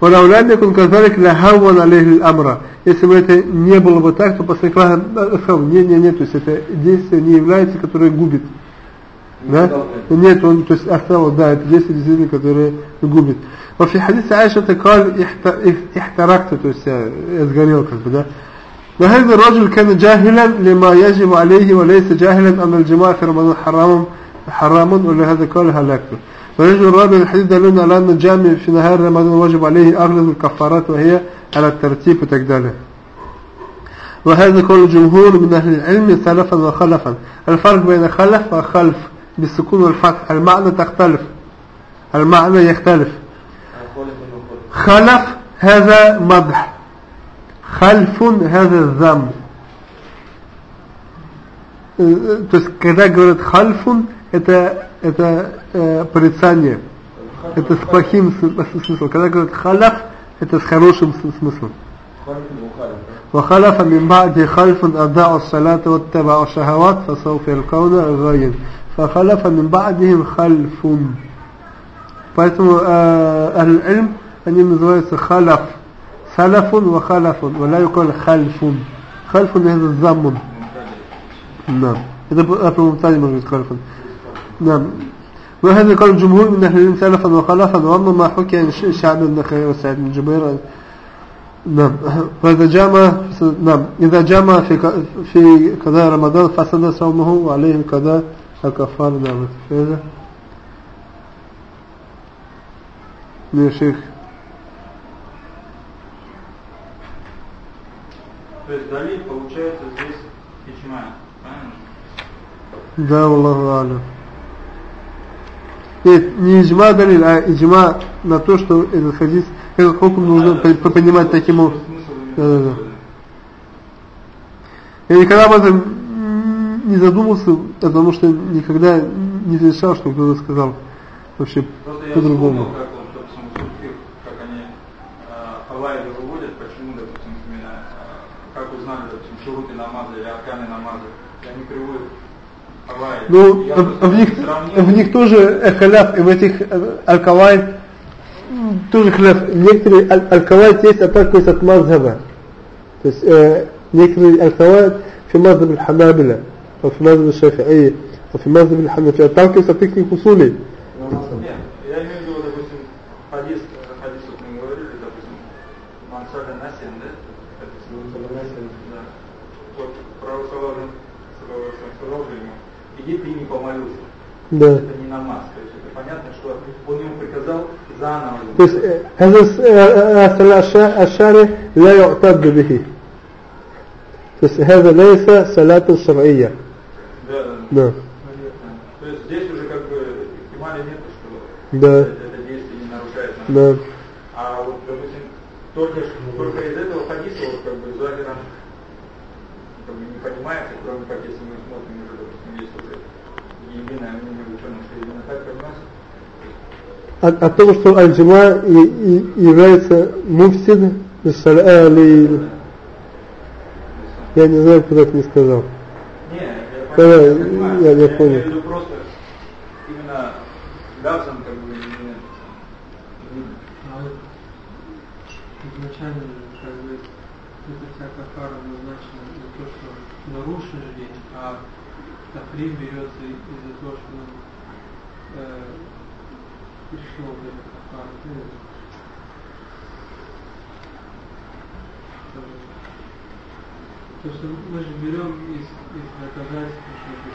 ولو لم يكن كذلك لهون عليه الأمر если бы это не было бы так то посланник Аллаха э, сказал не не не то есть это действие не является которое губит да? Нет, он то есть оставил, да, это действие действительно, которое губит. وفي حديث عائشة قال احت- احترقت то есть я, я сгорел как бы, да. وهذا الرجل كان جاهلا لما يجب عليه وليس جاهلا أن الجماع في رمضان حرام حرام ولهذا قال هلكته والرجل الرابع الحديث دلنا على أن الجامع في نهار رمضان واجب عليه أغلب الكفارات وهي على الترتيب وتقداله وهذا قول جمهور من أهل العلم سلفا وخلفا الفرق بين خلف وخلف بالسكون والفتح المعنى تختلف المعنى يختلف خلف هذا مدح خلف هذا الذم Э, то есть когда говорят хальфун это это э, порицание это с плохим с- смыслом когда говорят халяф это с хорошим с- смыслом وخلف من بعد خلف أضاعوا الصلاة واتبعوا الشهوات فسوف يلقون غيا فخلف من بعدهم خلف поэтому э, أهل العلم они называются خلف سلف وخلف ولا يقال خلف خلف هذا الضم نعم إذا أبو مبتدئ من خلف نعم وهذا قال الجمهور من أهل العلم سلفا وخلفا وأما ما حكي عن ش- شعب النخعي وسعيد بن جبير نعم فإذا جامع نعم إذا جامع في ق- في قضاء رمضان فسد صومه وعليه قضاء الكفار نعم هذا يا شيخ То есть далит получается здесь иджма, правильно? Да, Аллаху Алям. Нет, не иджма далиль, а иджма на то, что этот хадис, этот хукм нужно по- по- понимать таким образом. Да, да, да. Я никогда об этом не задумался, потому что никогда не замечал, что кто-то сказал вообще по-другому. как узнали, допустим, шуруты намаза или арканы намаза, и они приводят. Ну, Я в, просто в них, сравнил, в них тоже э, халяф, и в этих э, алкавай м, тоже халяф. Некоторые аль- алкавай есть отталкиваются от мазхаба. То есть э, некоторые алкавай في مذهب الحنابلة أو في مذهب الشافعية أو في مذهب الحنفية отталкиваются от их усулей. Да. Это не намаз. То есть это понятно, что он ему приказал заново. То есть э, هذا الس- آه، آه، الأشا- الشارع لا يعتد به то есть هذا ليس صلاة شرعية Да, да. да То есть здесь уже как бы ихтимали нет, что Да. это, это действие не нарушает намаз. да А вот, допустим, только, только из этого хадиса, вот как бы Захиром как бы не понимается, кроме как если мы смотрим уже, допустим, есть уже единое от, от того, что аль-джима и, и является муфсид э, ли- я не знаю, кто так не сказал. Не, я, да, я, я- я имею понял. в виду просто именно лавзом как бы не, не- А вот изначально, как бы, эта вся кафара назначена на то, что нарушишь день, а тафрим берется и- из-за того, что он э, пришел в эту кафару. Ну, чтобы- То, что мы же берем из, из доказательств, что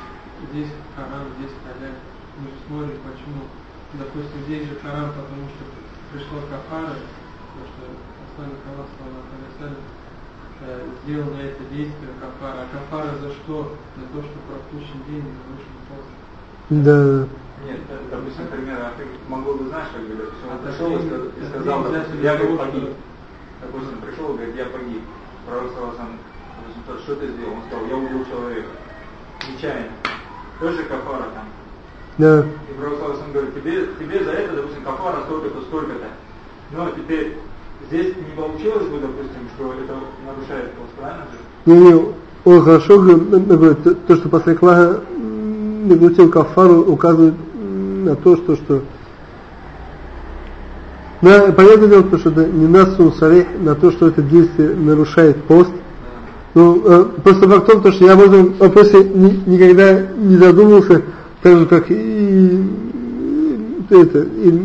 здесь харам, здесь халяль. Мы же смотрим, почему. Допустим, здесь же харам, потому что пришло кафара, потому что посланник Аллаха, э, сделал на это действие кафара. А кафара за что? За то, что пропущен день и нарушен пост. Да. Нет, допустим, например, а ты могло бы, знаешь, как бы, допустим, он А пришел и сказал, я говорит, погиб. Допустим, пришел и говорит, я погиб. Пророк сказал тот, что ты сделал? Он сказал, я убил человека. Нечаянно. Тоже кафара там. Да. И сказал сам говорит, тебе, тебе за это, допустим, кафара столько-то, столько-то. Но теперь здесь не получилось бы, допустим, что это нарушает пост, правильно же? Не, не, он хорошо говорит, то- то, что после Клаха не глутил кафару, указывает на то, что, что на, понятное дело, то, что это не насун сарих на то, что это действие нарушает пост. Ну, э, просто факт в том, то, что я об этом вопросе ни- никогда не задумывался, так же, как и, и это, и,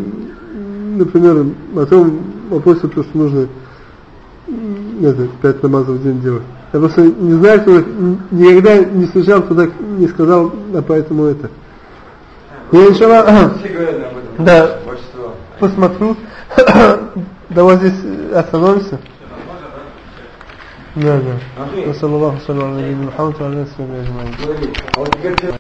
например, о том вопросе, то, что нужно это, пять намазов в день делать. Я просто не знаю, кто никогда не слышал, кто так не сказал, а поэтому это. Я иншалла, ага. Да. Большинство. посмотрю. Давай здесь остановимся. نعم نعم. وصلى الله وسلم على نبينا محمد وعلى اله وصحبه اجمعين